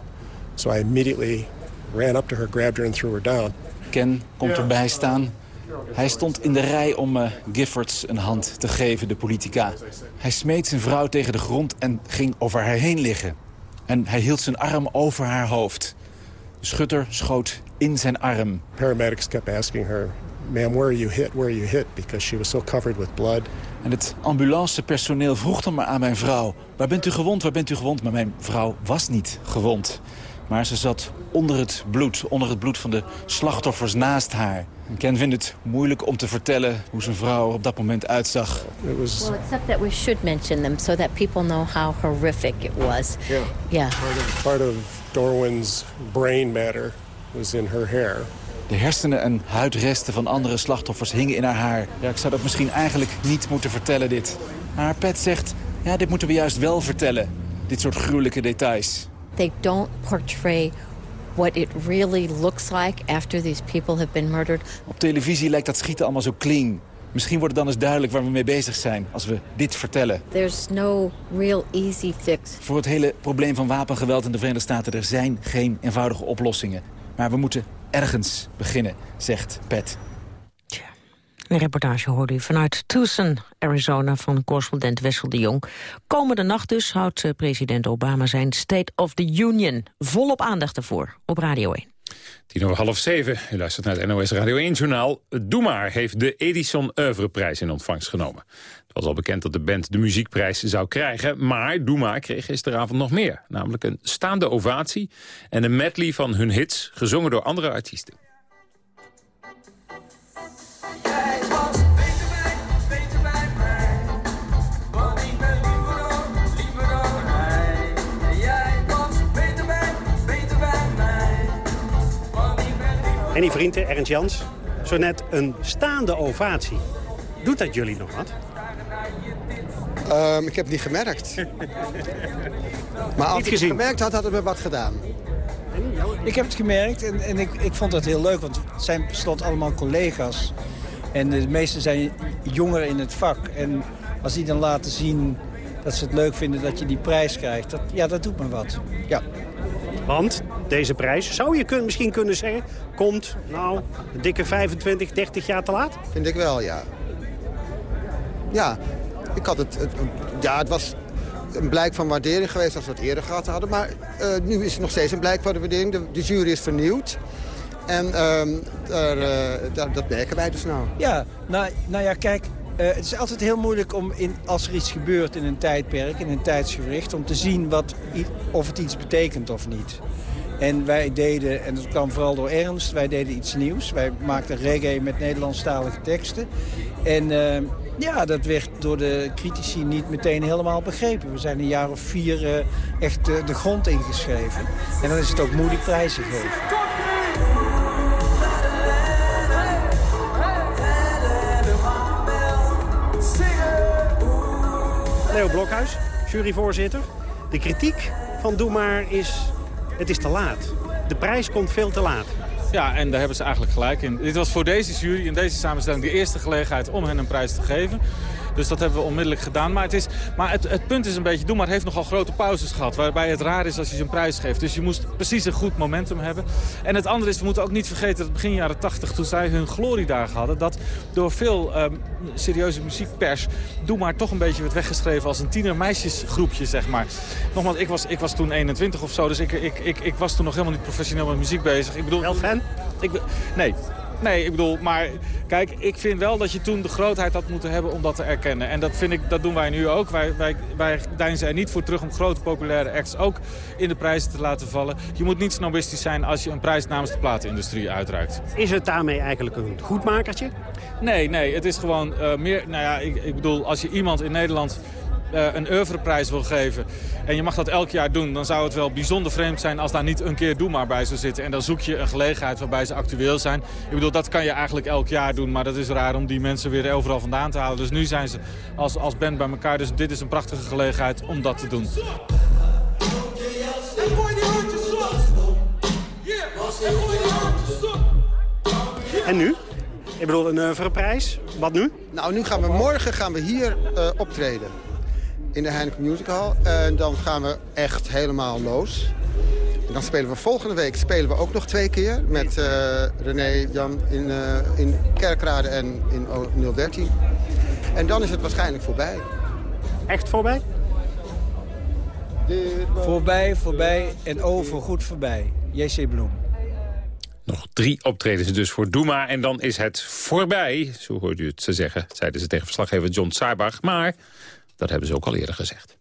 So I immediately ran up to her, grabbed her and threw her down. Ken komt erbij staan. Hij stond in de rij om uh, Giffords een hand te geven, de politica. Hij smeet zijn vrouw tegen de grond en ging over haar heen liggen. En hij hield zijn arm over haar hoofd. De schutter schoot in zijn arm. Paramedics kept asking her, ma'am, where are you hit, where are you hit? Because she was so covered with blood. En het ambulancepersoneel vroeg dan maar aan mijn vrouw... waar bent u gewond, waar bent u gewond? Maar mijn vrouw was niet gewond. Maar ze zat onder het bloed, onder het bloed van de slachtoffers naast haar. En Ken vindt het moeilijk om te vertellen hoe zijn vrouw er op dat moment uitzag. It was Well, except that we should mention them so that people know how horrific it was. Yeah. Yeah. part of, part of Dorwin's brain matter was in her hair. De hersenen en huidresten van andere slachtoffers hingen in haar haar. Ja, ik zou dat misschien eigenlijk niet moeten vertellen, dit. Maar haar pet zegt, ja, dit moeten we juist wel vertellen. Dit soort gruwelijke details. They don't portray what it really looks like after these people have been murdered. Op televisie lijkt dat schieten allemaal zo clean. Misschien wordt het dan eens duidelijk waar we mee bezig zijn als we dit vertellen. There's no real easy fix. Voor het hele probleem van wapengeweld in de Verenigde Staten... er zijn geen eenvoudige oplossingen. Maar we moeten ergens beginnen, zegt Pat. Een reportage hoorde u vanuit Tucson, Arizona, van correspondent Wessel de Jong. Komende nacht dus houdt eh, president Obama zijn State of the Union. Volop aandacht ervoor op Radio 1. Tien over half zeven. U luistert naar het NOS Radio 1-journaal. Doe maar heeft de Edison Oeuvreprijs in ontvangst genomen. Het was al bekend dat de band de muziekprijs zou krijgen... maar Doe maar kreeg gisteravond nog meer. Namelijk een staande ovatie en een medley van hun hits... gezongen door andere artiesten. En die vrienden, Ernst Jans, zo net een staande ovatie. Doet dat jullie nog wat? Ehm, ik heb het niet gemerkt. [LAUGHS] maar als Niet ik het gemerkt had, had het me wat gedaan. Ik heb het gemerkt en, en ik, ik vond dat heel leuk, want het zijn slot allemaal collega's. En de meesten zijn jonger in het vak. En als die dan laten zien dat ze het leuk vinden dat je die prijs krijgt, dat, ja, dat doet me wat. Ja. Want deze prijs, zou je kun, misschien kunnen zeggen... komt, nou, een dikke 25, 30 jaar te laat? Vind ik wel, ja. Ja, ik had het, het- ja, het was een blijk van waardering geweest als we het eerder gehad hadden. Maar eh, nu is het nog steeds een blijk van de waardering. De, de jury is vernieuwd. En ehm, daar, eh, daar- dat merken wij dus nou. Ja, nou, nou ja, kijk, eh, het is altijd heel moeilijk om in, als er iets gebeurt in een tijdperk, in een tijdsgericht, om te zien wat, of het iets betekent of niet. En wij deden, en dat kwam vooral door Ernst, wij deden iets nieuws. Wij maakten reggae met Nederlandstalige teksten. En eh, ja, dat werd door de critici niet meteen helemaal begrepen. We zijn een jaar of vier eh, echt de grond ingeschreven. En dan is het ook moeilijk prijzen geven. Leo Blokhuis, juryvoorzitter. De kritiek van Doe maar is, het is te laat. De prijs komt veel te laat. Ja, en daar hebben ze eigenlijk gelijk in. Dit was voor deze jury in deze samenstelling de eerste gelegenheid om hen een prijs te geven. Dus dat hebben we onmiddellijk gedaan. Maar, het, is, maar het, het punt is een beetje, Doe maar heeft nogal grote pauzes gehad. Waarbij het raar is als je ze een prijs geeft. Dus je moest precies een goed momentum hebben. En het andere is, we moeten ook niet vergeten dat begin jaren 80, toen zij hun gloriedagen hadden, dat door veel ehm, serieuze muziekpers Doe maar toch een beetje werd weggeschreven als een tienermeisjesgroepje, zeg maar. Nogmaals, ik was, ik was toen 21 of zo, dus ik, ik, ik, ik was toen nog helemaal niet professioneel met muziek bezig. Ik bedoel, Wel fan? Ik, nee. Nee, ik bedoel, maar kijk, ik vind wel dat je toen de grootheid had moeten hebben om dat te erkennen. En dat, vind ik, dat doen wij nu ook. Wij, wij, wij deinzen er niet voor terug om grote populaire acts ook in de prijzen te laten vallen. Je moet niet snobistisch zijn als je een prijs namens de platenindustrie uitreikt. Is het daarmee eigenlijk een goedmakertje? Nee, nee, het is gewoon eh, meer... Nou ja, ik, ik bedoel, als je iemand in Nederland een oeuvreprijs wil geven... en je mag dat elk jaar doen... dan zou het wel bijzonder vreemd zijn als daar niet een keer Doe maar bij zou zitten. En dan zoek je een gelegenheid waarbij ze actueel zijn. Ik bedoel, dat kan je eigenlijk elk jaar doen... maar dat is raar om die mensen weer overal vandaan te halen. Dus nu zijn ze als, als band bij elkaar. Dus dit is een prachtige gelegenheid om dat te doen. En nu? Ik bedoel, een oeuvreprijs. Wat nu? Nou, nu gaan we morgen gaan we hier eh, optreden. In de Heineken Music Hall. En dan gaan we echt helemaal los. En dan spelen we volgende week spelen we ook nog twee keer. Met eh, René Jan in, eh, in Kerkrade en in O- 013. En dan is het waarschijnlijk voorbij. Echt voorbij? Voorbij, voorbij en over goed voorbij. J.C. Bloem. Nog drie optredens dus voor Doema en dan is het voorbij. Zo hoort u het ze zeggen, zeiden ze tegen verslaggever John Saarbach. Maar dat hebben ze ook al eerder gezegd.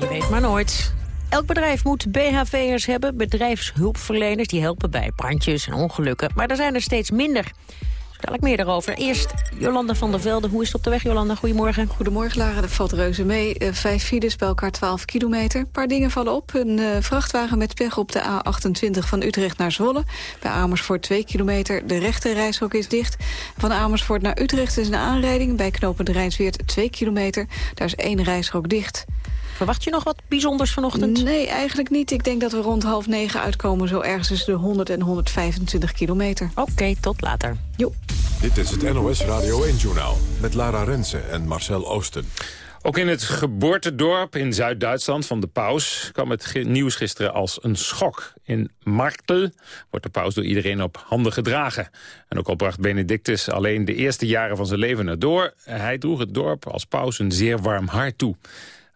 Je weet maar nooit. Elk bedrijf moet BHV'ers hebben, bedrijfshulpverleners... die helpen bij brandjes en ongelukken. Maar er zijn er steeds minder. Dadelijk meer daarover. Eerst Jolanda van der Velde. Hoe is het op de weg, Jolanda? Goedemorgen. Goedemorgen, Lara. Dat valt reuze mee. Uh, vijf files, bij elkaar 12 kilometer. Een paar dingen vallen op. Een uh, vrachtwagen met pech op de A28 van Utrecht naar Zwolle. Bij Amersfoort 2 kilometer. De rechte reishok is dicht. Van Amersfoort naar Utrecht is een aanrijding. Bij knooppunt Rijnsweert 2 kilometer. Daar is één reishok dicht. Verwacht je nog wat bijzonders vanochtend? Nee, eigenlijk niet. Ik denk dat we rond half negen uitkomen. Zo ergens tussen de 100 en 125 kilometer. Oké, tot later. Jo. Dit is het NOS Radio 1-journaal met Lara Rensen en Marcel Oosten. Ook in het geboortedorp in Zuid-Duitsland van de paus kwam het nieuws gisteren als een schok. In Marktel wordt de paus door iedereen op handen gedragen. En ook al bracht Benedictus alleen de eerste jaren van zijn leven erdoor. Hij droeg het dorp als paus een zeer warm hart toe.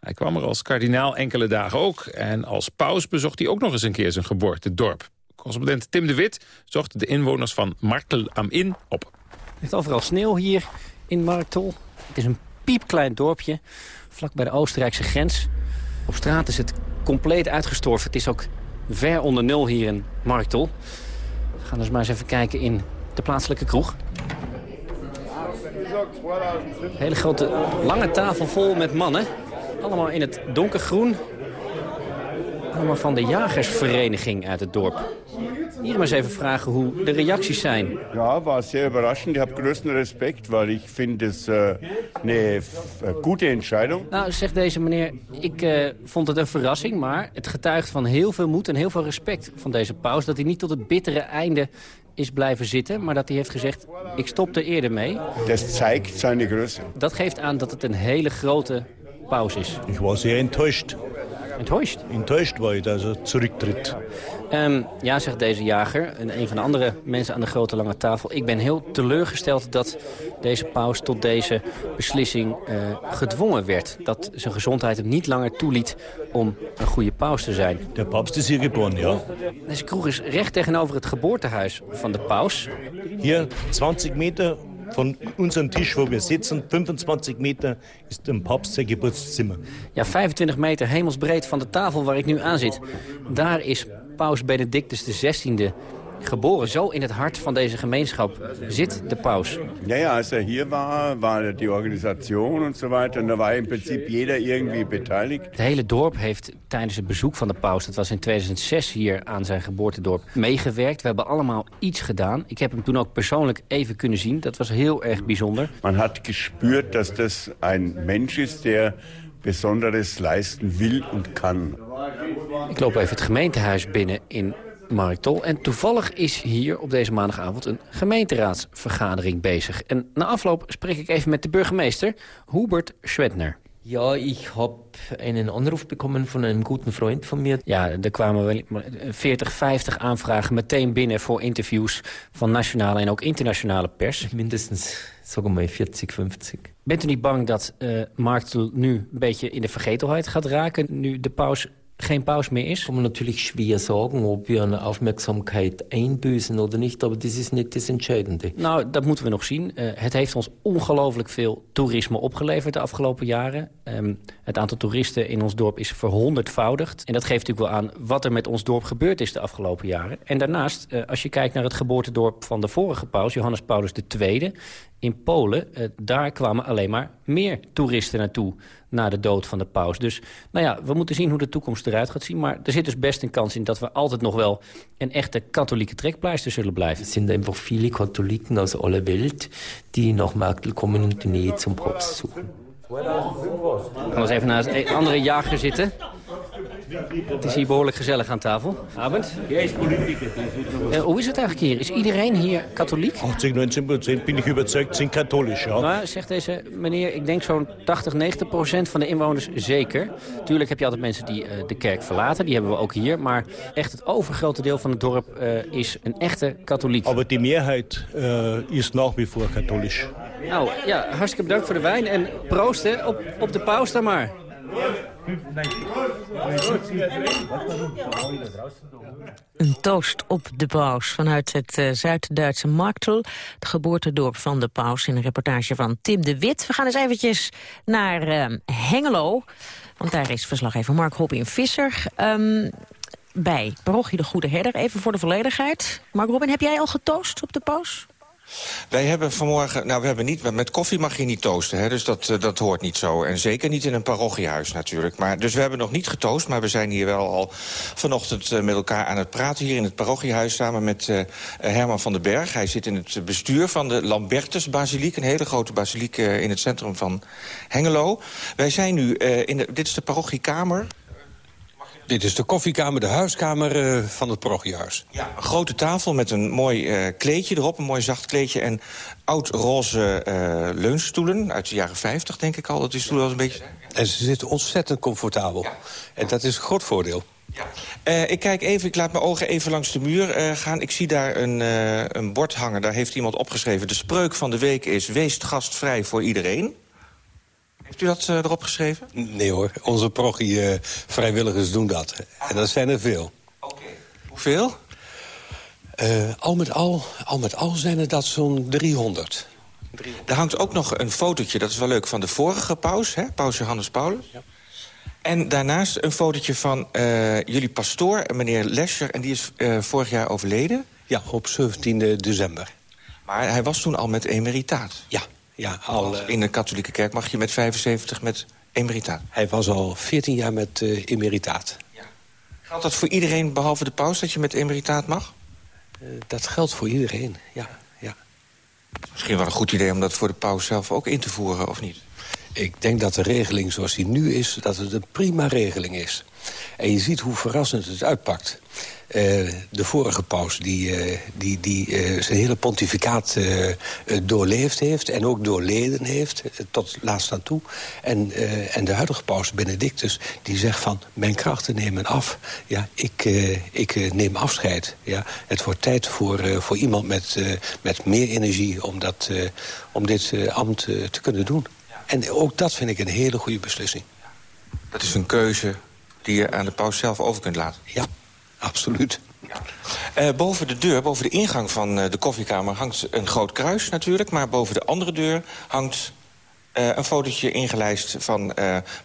Hij kwam er als kardinaal enkele dagen ook. En als paus bezocht hij ook nog eens een keer zijn geboortedorp. Correspondent Tim de Wit zocht de inwoners van Marktel am Inn op. Er ligt overal sneeuw hier in Marktel. Het is een piepklein dorpje, vlak bij de Oostenrijkse grens. Op straat is het compleet uitgestorven. Het is ook ver onder nul hier in Marktel. We gaan dus maar eens even kijken in de plaatselijke kroeg. Hele grote, lange tafel vol met mannen. Allemaal in het donkergroen. Allemaal van de jagersvereniging uit het dorp. Hier maar eens even vragen hoe de reacties zijn. Ja, was zeer überraschend. Ik heb grootste respect, want ik vind het uh, een goede entscheiding. Nou, zegt deze meneer, ik uh, vond het een verrassing, maar het getuigt van heel veel moed en heel veel respect van deze paus. Dat hij niet tot het bittere einde is blijven zitten, maar dat hij heeft gezegd, ik stop er eerder mee. Dat zeigt zijn. Dat geeft aan dat het een hele grote paus is. Ik was zeer enttäuscht. Enttäuscht? Enttäuscht war ich, dass er zurücktritt. Um, ja, zegt deze jager en een van de andere mensen aan de grote lange tafel. Ik ben heel teleurgesteld dat deze paus tot deze beslissing uh, gedwongen werd. Dat zijn gezondheid hem niet langer toeliet om een goede paus te zijn. De paus is hier geboren, ja. Deze kroeg is recht tegenover het geboortehuis van de paus. Hier 20 meter van onze Tisch, waar we zitten, 25 meter, is een Papst zijn geburtszimmer. Ja, 25 meter hemelsbreed van de tafel waar ik nu aan zit. Daar is paus Benedictus XVI geboren. Zo in het hart van deze gemeenschap zit de paus. Ja, ja, als er hier was, war die organisatie en zo weiter. En daar was in principe jeder irgendwie beteiligd. Het hele dorp heeft tijdens het bezoek van de paus, dat was in 2006 hier aan zijn geboortedorp, meegewerkt. We hebben allemaal iets gedaan. Ik heb hem toen ook persoonlijk even kunnen zien. Dat was heel erg bijzonder. Man had gespürt dat das een mens is der Besonderes leisten wil en kan. Ik loop even het gemeentehuis binnen in Marktol. En toevallig is hier op deze maandagavond een gemeenteraadsvergadering bezig. En na afloop spreek ik even met de burgemeester, Hubert Schwedner. Ja, ik heb een Anruf bekommen van een goede vriend van mij. Ja, er kwamen wel 40, 50 aanvragen meteen binnen voor interviews van nationale en ook internationale pers. Mindestens, zeggen maar 40, 50. Bent u niet bang dat uh, Marktel nu een beetje in de vergetelheid gaat raken, nu de paus geen paus meer is? Kann man natürlich schwer sagen, ob wir eine Aufmerksamkeit einbüßen oder nicht, aber das ist nicht das Entscheidende. Nou, dat moeten we nog zien. Uh, het heeft ons ongelooflijk veel toerisme opgeleverd de afgelopen jaren. Um, het aantal toeristen in ons dorp is verhonderdvoudigd. En dat geeft natuurlijk wel aan wat er met ons dorp gebeurd is de afgelopen jaren. En daarnaast, uh, als je kijkt naar het geboortedorp van de vorige paus, Johannes Paulus II... in Polen, uh, daar kwamen alleen maar meer toeristen naartoe na de dood van de paus. Dus nou ja, we moeten zien hoe de toekomst eruit gaat zien. Maar er zit dus best een kans in dat we altijd nog wel... een echte katholieke trekpleister zullen blijven. Er zijn einfach viele Katholiken aus aller Welt... die nach Marktel kommen und die Nähe zum Papst suchen. We gaan eens even naast een andere jager zitten. Het is hier behoorlijk gezellig aan tafel. Abend. Uh, hoe is het eigenlijk hier? Is iedereen hier katholiek? 80, 19 procent ben ik overtuigd, zijn katholisch, ja. Nou, zegt deze meneer, ik denk zo'n 80, 90 procent van de inwoners zeker. Tuurlijk heb je altijd mensen die uh, de kerk verlaten, die hebben we ook hier. Maar echt het overgrote deel van het dorp uh, is een echte katholiek. Maar de meerderheid is nog wie voor katholisch. Nou, ja, hartstikke bedankt voor de wijn en proost hè, op, op de paus dan maar. Een toast op de paus vanuit het uh, Zuid-Duitse Marktel, het geboortedorp van de paus, in een reportage van Tim de Wit. We gaan eens eventjes naar uh, Hengelo, want daar is verslaggever Mark Robin Visser. Um, bij parochie de Goede Herder, even voor de volledigheid. Mark Robin, heb jij al getoost op de paus? Wij hebben vanmorgen, nou we hebben niet, met koffie mag je niet toosten, hè, dus dat, dat hoort niet zo. En zeker niet in een parochiehuis natuurlijk. Maar, dus we hebben nog niet getoost, maar we zijn hier wel al vanochtend met elkaar aan het praten. Hier in het parochiehuis samen met uh, Herman van den Berg. Hij zit in het bestuur van de Lambertus Basiliek, een hele grote basiliek in het centrum van Hengelo. Wij zijn nu, in de, dit is de parochiekamer. Dit is de koffiekamer, de huiskamer uh, van het parochiehuis. Ja, een grote tafel met een mooi uh, kleedje erop, een mooi zacht kleedje... en oud-roze uh, leunstoelen uit de jaren 50, denk ik al. Dat die stoelen was een beetje... En ze zitten ontzettend comfortabel. Ja. En dat is een groot voordeel. Ja. Uh, ik kijk even, ik laat mijn ogen even langs de muur uh, gaan. Ik zie daar een, uh, een bord hangen, daar heeft iemand opgeschreven... de spreuk van de week is, wees gastvrij voor iedereen. Heeft u dat uh, erop geschreven? Nee hoor, onze prochie-vrijwilligers uh, doen dat. En dat zijn er veel. Oké. Okay. Hoeveel? Uh, al, met al, al met al zijn er dat zo'n 300. 300. Er hangt ook nog een fotootje, dat is wel leuk, van de vorige paus, hè? paus Johannes Paulus. Ja. En daarnaast een fotootje van jullie pastoor, meneer Lescher... en die is vorig jaar overleden. Ja, op 17 december. Maar hij was toen al met emeritaat. Ja. Ja, al, in de katholieke kerk mag je met 75 met emeritaat. Hij was al 14 jaar met uh, emeritaat. Ja. Geldt dat voor iedereen behalve de paus dat je met emeritaat mag? Uh, dat geldt voor iedereen, ja. ja. Misschien wel een goed idee om dat voor de paus zelf ook in te voeren, of niet? Ik denk dat de regeling zoals die nu is, dat het een prima regeling is. En je ziet hoe verrassend het uitpakt. Uh, de vorige paus die, uh, die, die uh, zijn hele pontificaat doorleefd heeft... en ook doorleden heeft, tot laatst aan toe. En, en de huidige paus, Benedictus, die zegt van... mijn krachten nemen af, ja, ik, ik neem afscheid. Ja. Het wordt tijd voor, voor iemand met, met meer energie... om, dat, om dit ambt te kunnen doen. En ook dat vind ik een hele goede beslissing. Dat is een keuze die je aan de paus zelf over kunt laten? Ja, absoluut. Uh, boven de deur, boven de ingang van uh, de koffiekamer... hangt een groot kruis natuurlijk, maar boven de andere deur hangt... Uh, een fotootje ingelijst van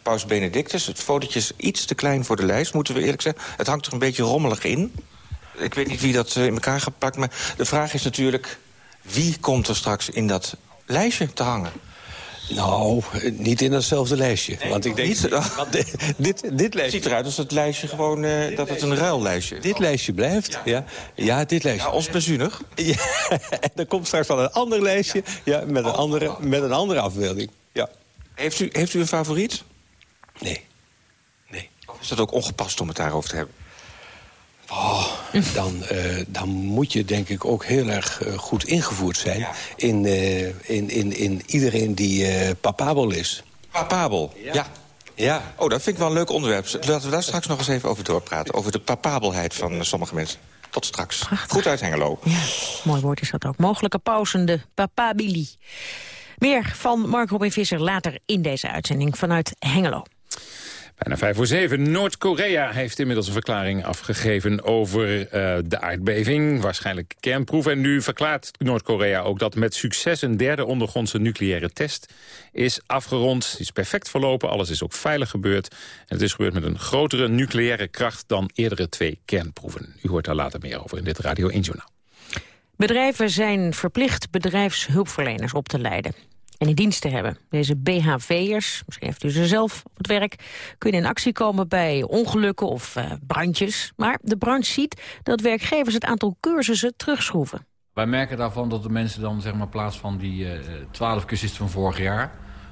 paus Benedictus. Het fotootje is iets te klein voor de lijst, moeten we eerlijk zeggen. Het hangt er een beetje rommelig in. Ik weet niet wie dat in elkaar pakken, maar de vraag is natuurlijk... wie komt er straks in dat lijstje te hangen? Nou, niet in datzelfde lijstje. Nee, want ik denk, niet, [LAUGHS] want dit, dit, lijstje... Het ziet eruit als het lijstje gewoon, uh, dat het een ruillijstje is. Dit lijstje blijft, ja. Ja, ja dit lijstje. Ja, ons pensioenig. Ja, [LAUGHS] en er komt straks wel een ander lijstje ja. met, een andere, met een andere afbeelding. Ja. Heeft, u, heeft u een favoriet? Nee. nee. Of is dat ook ongepast om het daarover te hebben? Oh, dan, uh, dan moet je denk ik ook heel erg uh, goed ingevoerd zijn... Ja. In, uh, in, in, in iedereen die papabel is. Papabel, ja. ja. ja. Oh, dat vind ik wel een leuk onderwerp. Laten we daar straks nog eens even over doorpraten. Over de papabelheid van sommige mensen. Tot straks. Prachtig. Goed uit Hengelo. Ja, mooi woord is dat ook. Mogelijke pauzen, de papabili. Meer van Mark Robin Visser later in deze uitzending vanuit Hengelo. Bijna vijf voor zeven. Noord-Korea heeft inmiddels een verklaring afgegeven over uh, de aardbeving. Waarschijnlijk kernproef. En nu verklaart Noord-Korea ook dat met succes een derde ondergrondse nucleaire test is afgerond. Het is perfect verlopen, alles is ook veilig gebeurd. En het is gebeurd met een grotere nucleaire kracht dan eerdere twee kernproeven. U hoort daar later meer over in dit Radio 1 Journaal. Bedrijven zijn verplicht bedrijfshulpverleners op te leiden en in dienst te hebben. Deze BHV'ers, misschien heeft u ze zelf op het werk... kunnen in actie komen bij ongelukken of uh, brandjes. Maar de branche ziet dat werkgevers het aantal cursussen terugschroeven. Wij merken daarvan dat de mensen dan zeg maar plaats van die uh, 12 cursisten van vorig jaar...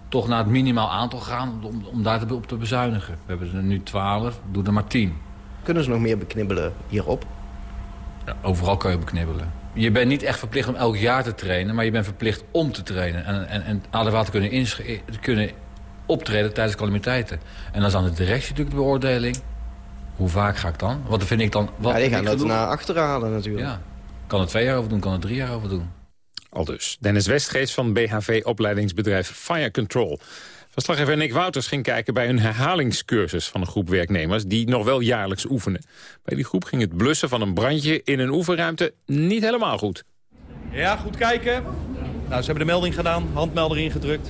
toch naar het minimaal aantal gaan om, om daar op te bezuinigen. We hebben er nu 12, doe er maar 10. Kunnen ze nog meer beknibbelen hierop? Ja, overal kan je beknibbelen je bent niet echt verplicht om elk jaar te trainen... maar je bent verplicht om te trainen. En, en, en adequaat kunnen, kunnen optreden tijdens calamiteiten. En dan is aan de directie natuurlijk de beoordeling. Hoe vaak ga ik dan? Wat vind ik dan... Wat ja, die gaan dat naar achteren halen natuurlijk. Ja. Kan het twee jaar over doen, kan het drie jaar over doen. Al dus. Dennis Westgeest van BHV opleidingsbedrijf Fire Control. Verslaggever Nick Wouters ging kijken bij een herhalingscursus van een groep werknemers die nog wel jaarlijks oefenen. Bij die groep ging het blussen van een brandje in een oefenruimte niet helemaal goed. Ja, goed kijken. Nou, ze hebben de melding gedaan, handmelder ingedrukt,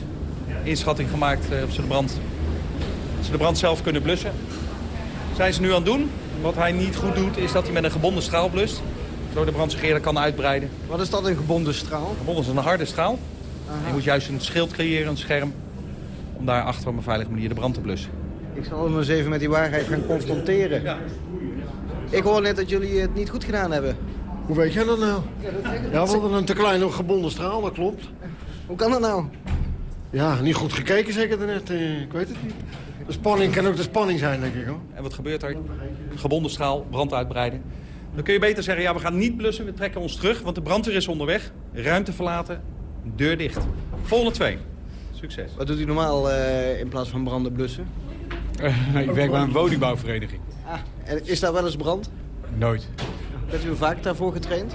inschatting gemaakt eh, of ze de brand, ze de brand zelf kunnen blussen. Zijn ze nu aan het doen. Wat hij niet goed doet is dat hij met een gebonden straal blust. Zodat de brand zich eerder kan uitbreiden. Wat is dat, een gebonden straal? Gebonden is een harde straal. Je moet juist een schild creëren, een scherm, om daar achter op een veilige manier de brand te blussen. Ik zal hem eens even met die waarheid gaan confronteren. Ja. Ik hoor net dat jullie het niet goed gedaan hebben. Hoe weet jij dat nou? Ja, we Zeg- hadden een te kleine gebonden straal, dat klopt. Hoe kan dat nou? Ja, niet goed gekeken zeker daarnet. eh, Ik weet het niet. De spanning kan ook de spanning zijn, denk ik hoor. En wat gebeurt er? Gebonden straal, brand uitbreiden. Dan kun je beter zeggen, ja, we gaan niet blussen, we trekken ons terug, want de brandweer is onderweg. Ruimte verlaten, deur dicht. Volgende twee. Succes. Wat doet u normaal eh, in plaats van branden blussen? [LAUGHS] ik werk bij een woningbouwvereniging. Ah, en is daar wel eens brand? Nooit. Bent u vaak daarvoor getraind?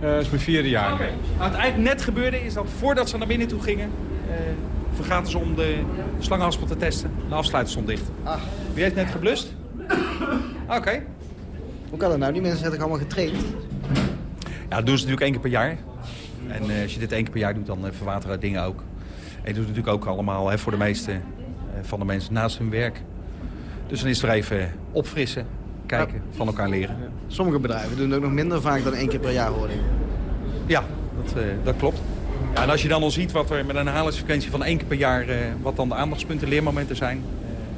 Eh, dat is mijn vierde jaar. Nou, het eigenlijk net gebeurde is dat voordat ze naar binnen toe gingen... eh, vergaten ze om de slangenhaspel te testen. De afsluiter stond dicht. Ah. Wie heeft net geblust? Ah, Oké. Hoe kan dat nou? Die mensen zijn toch allemaal getraind? Ja, dat doen ze natuurlijk één keer per jaar. En eh, als je dit één keer per jaar doet, dan uh, verwateren dingen ook. En je doet het natuurlijk ook allemaal hè, voor de meeste uh, van de mensen naast hun werk. Dus dan is het weer even opfrissen, kijken, van elkaar leren. Sommige bedrijven doen het ook nog minder vaak dan één keer per jaar, hoor ik. Ja, dat, uh, dat klopt. Ja, en als je dan al ziet wat er met een herhalingsfrequentie van één keer per jaar... Uh, wat dan de aandachtspunten, leermomenten zijn...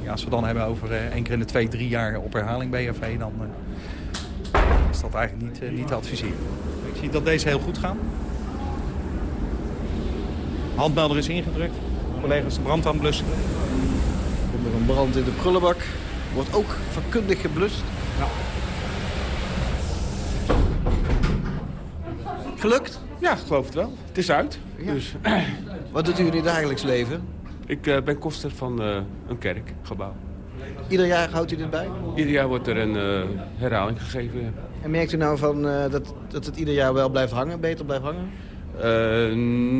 Ja, als we dan hebben over één keer in de twee, drie jaar op herhaling BFV... dan is dat eigenlijk niet, niet te adviseren. Ik zie dat deze heel goed gaan. Handmelder is ingedrukt. Collega's de brand aan het blussen. Komt er een brand in de prullenbak. Wordt ook vakkundig geblust. Ja. Gelukt? Ja, ik geloof het wel. Het is uit. Ja. Dus. [CLEARS THROAT] Wat doet u in het dagelijks leven? Ik uh, ben koster van uh, een kerkgebouw. Ieder jaar houdt u dit bij? Ieder jaar wordt er een uh, herhaling gegeven. En merkt u nou van, dat, dat het ieder jaar wel blijft hangen, beter blijft hangen?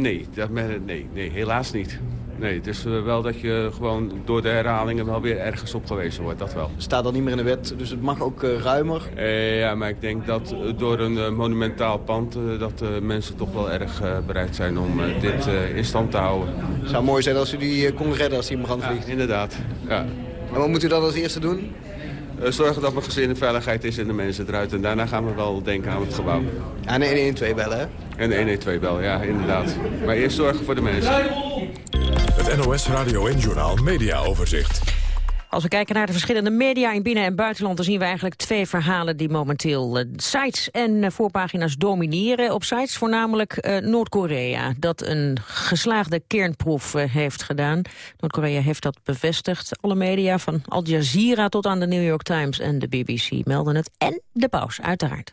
Nee, dat, nee, nee, helaas niet. Nee, het is wel dat je gewoon door de herhalingen wel weer ergens op gewezen wordt, dat wel. Staat dan niet meer in de wet, dus het mag ook uh, ruimer? Ja, maar ik denk dat door een uh, monumentaal pand... dat mensen toch wel erg bereid zijn om dit in stand te houden. Het zou mooi zijn als u die kon redden als die brand vliegt. Ja, inderdaad, ja. En wat moet u dan als eerste doen? Zorgen dat mijn gezin in veiligheid is en de mensen eruit. En daarna gaan we wel denken aan het gebouw. En de 112 bellen, hè? En de 112 bellen, ja, inderdaad. Maar eerst zorgen voor de mensen. Het NOS Radio en Journaal Media Overzicht. Als we kijken naar de verschillende media in binnen- en buitenland... dan zien we eigenlijk twee verhalen die momenteel uh, sites en uh, voorpagina's domineren. Op sites voornamelijk uh, Noord-Korea, dat een geslaagde kernproef heeft gedaan. Noord-Korea heeft dat bevestigd. Alle media, van Al Jazeera tot aan de New York Times en de BBC, melden het. En de paus, uiteraard.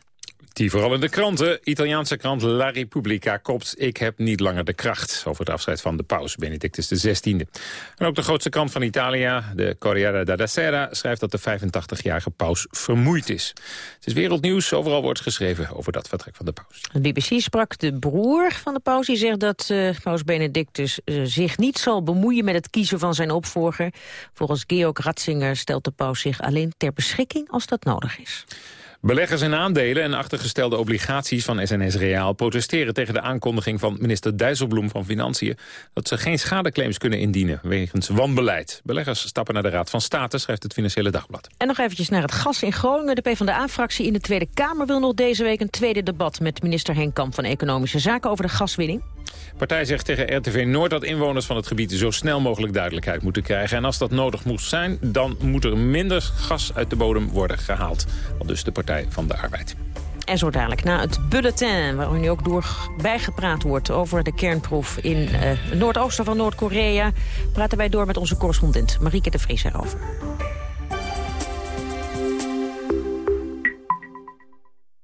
Die vooral in de kranten. Italiaanse krant La Repubblica kopt... Ik heb niet langer de kracht over het afscheid van de paus, Benedictus XVI. En ook de grootste krant van Italië, de Corriere della Sera... schrijft dat de 85-jarige paus vermoeid is. Het is wereldnieuws, overal wordt geschreven over dat vertrek van de paus. De BBC sprak de broer van de paus. Die zegt dat uh, paus Benedictus uh, zich niet zal bemoeien met het kiezen van zijn opvolger. Volgens Georg Ratzinger stelt de paus zich alleen ter beschikking als dat nodig is. Beleggers in aandelen en achtergestelde obligaties van SNS Reaal protesteren tegen de aankondiging van minister Dijsselbloem van Financiën dat ze geen schadeclaims kunnen indienen wegens wanbeleid. Beleggers stappen naar de Raad van State, schrijft het Financiële Dagblad. En nog eventjes naar het gas in Groningen. De PvdA-fractie in de Tweede Kamer wil nog deze week een tweede debat met minister Henk Kamp van Economische Zaken over de gaswinning. Partij zegt tegen RTV Noord dat inwoners van het gebied zo snel mogelijk duidelijkheid moeten krijgen. En als dat nodig moet zijn, dan moet er minder gas uit de bodem worden gehaald. Al dus de Partij van de Arbeid. En zo dadelijk na het bulletin, waarin nu ook door bijgepraat wordt over de kernproef in uh, het noordoosten van Noord-Korea, praten wij door met onze correspondent Marieke de Vries erover.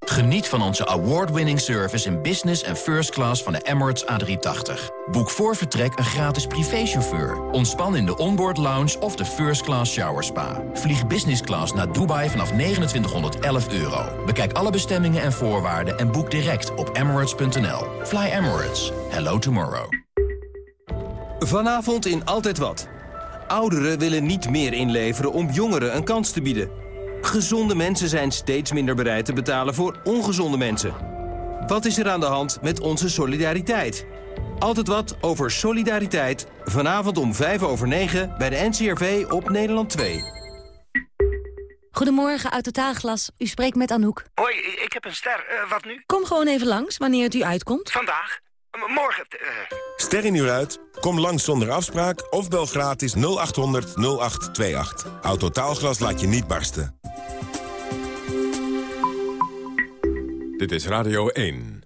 Geniet van onze award-winning service in business en first class van de Emirates A380. Boek voor vertrek een gratis privéchauffeur. Ontspan in de onboard lounge of de first class shower spa. Vlieg business class naar Dubai vanaf 2911 euro. Bekijk alle bestemmingen en voorwaarden en boek direct op emirates.nl. Fly Emirates. Hello tomorrow. Vanavond in Altijd Wat. Ouderen willen niet meer inleveren om jongeren een kans te bieden. Gezonde mensen zijn steeds minder bereid te betalen voor ongezonde mensen. Wat is er aan de hand met onze solidariteit? Altijd wat over solidariteit. Vanavond om 5 over 9 bij de NCRV op Nederland 2. Goedemorgen, uit Totaalglas. U spreekt met Anouk. Hoi, ik heb een ster. Eh, wat nu? Kom gewoon even langs, wanneer het u uitkomt. Vandaag? Morgen? eh. Ster in uur uit? Kom langs zonder afspraak of bel gratis 0800 0828. Autotaalglas laat je niet barsten. Dit is Radio 1.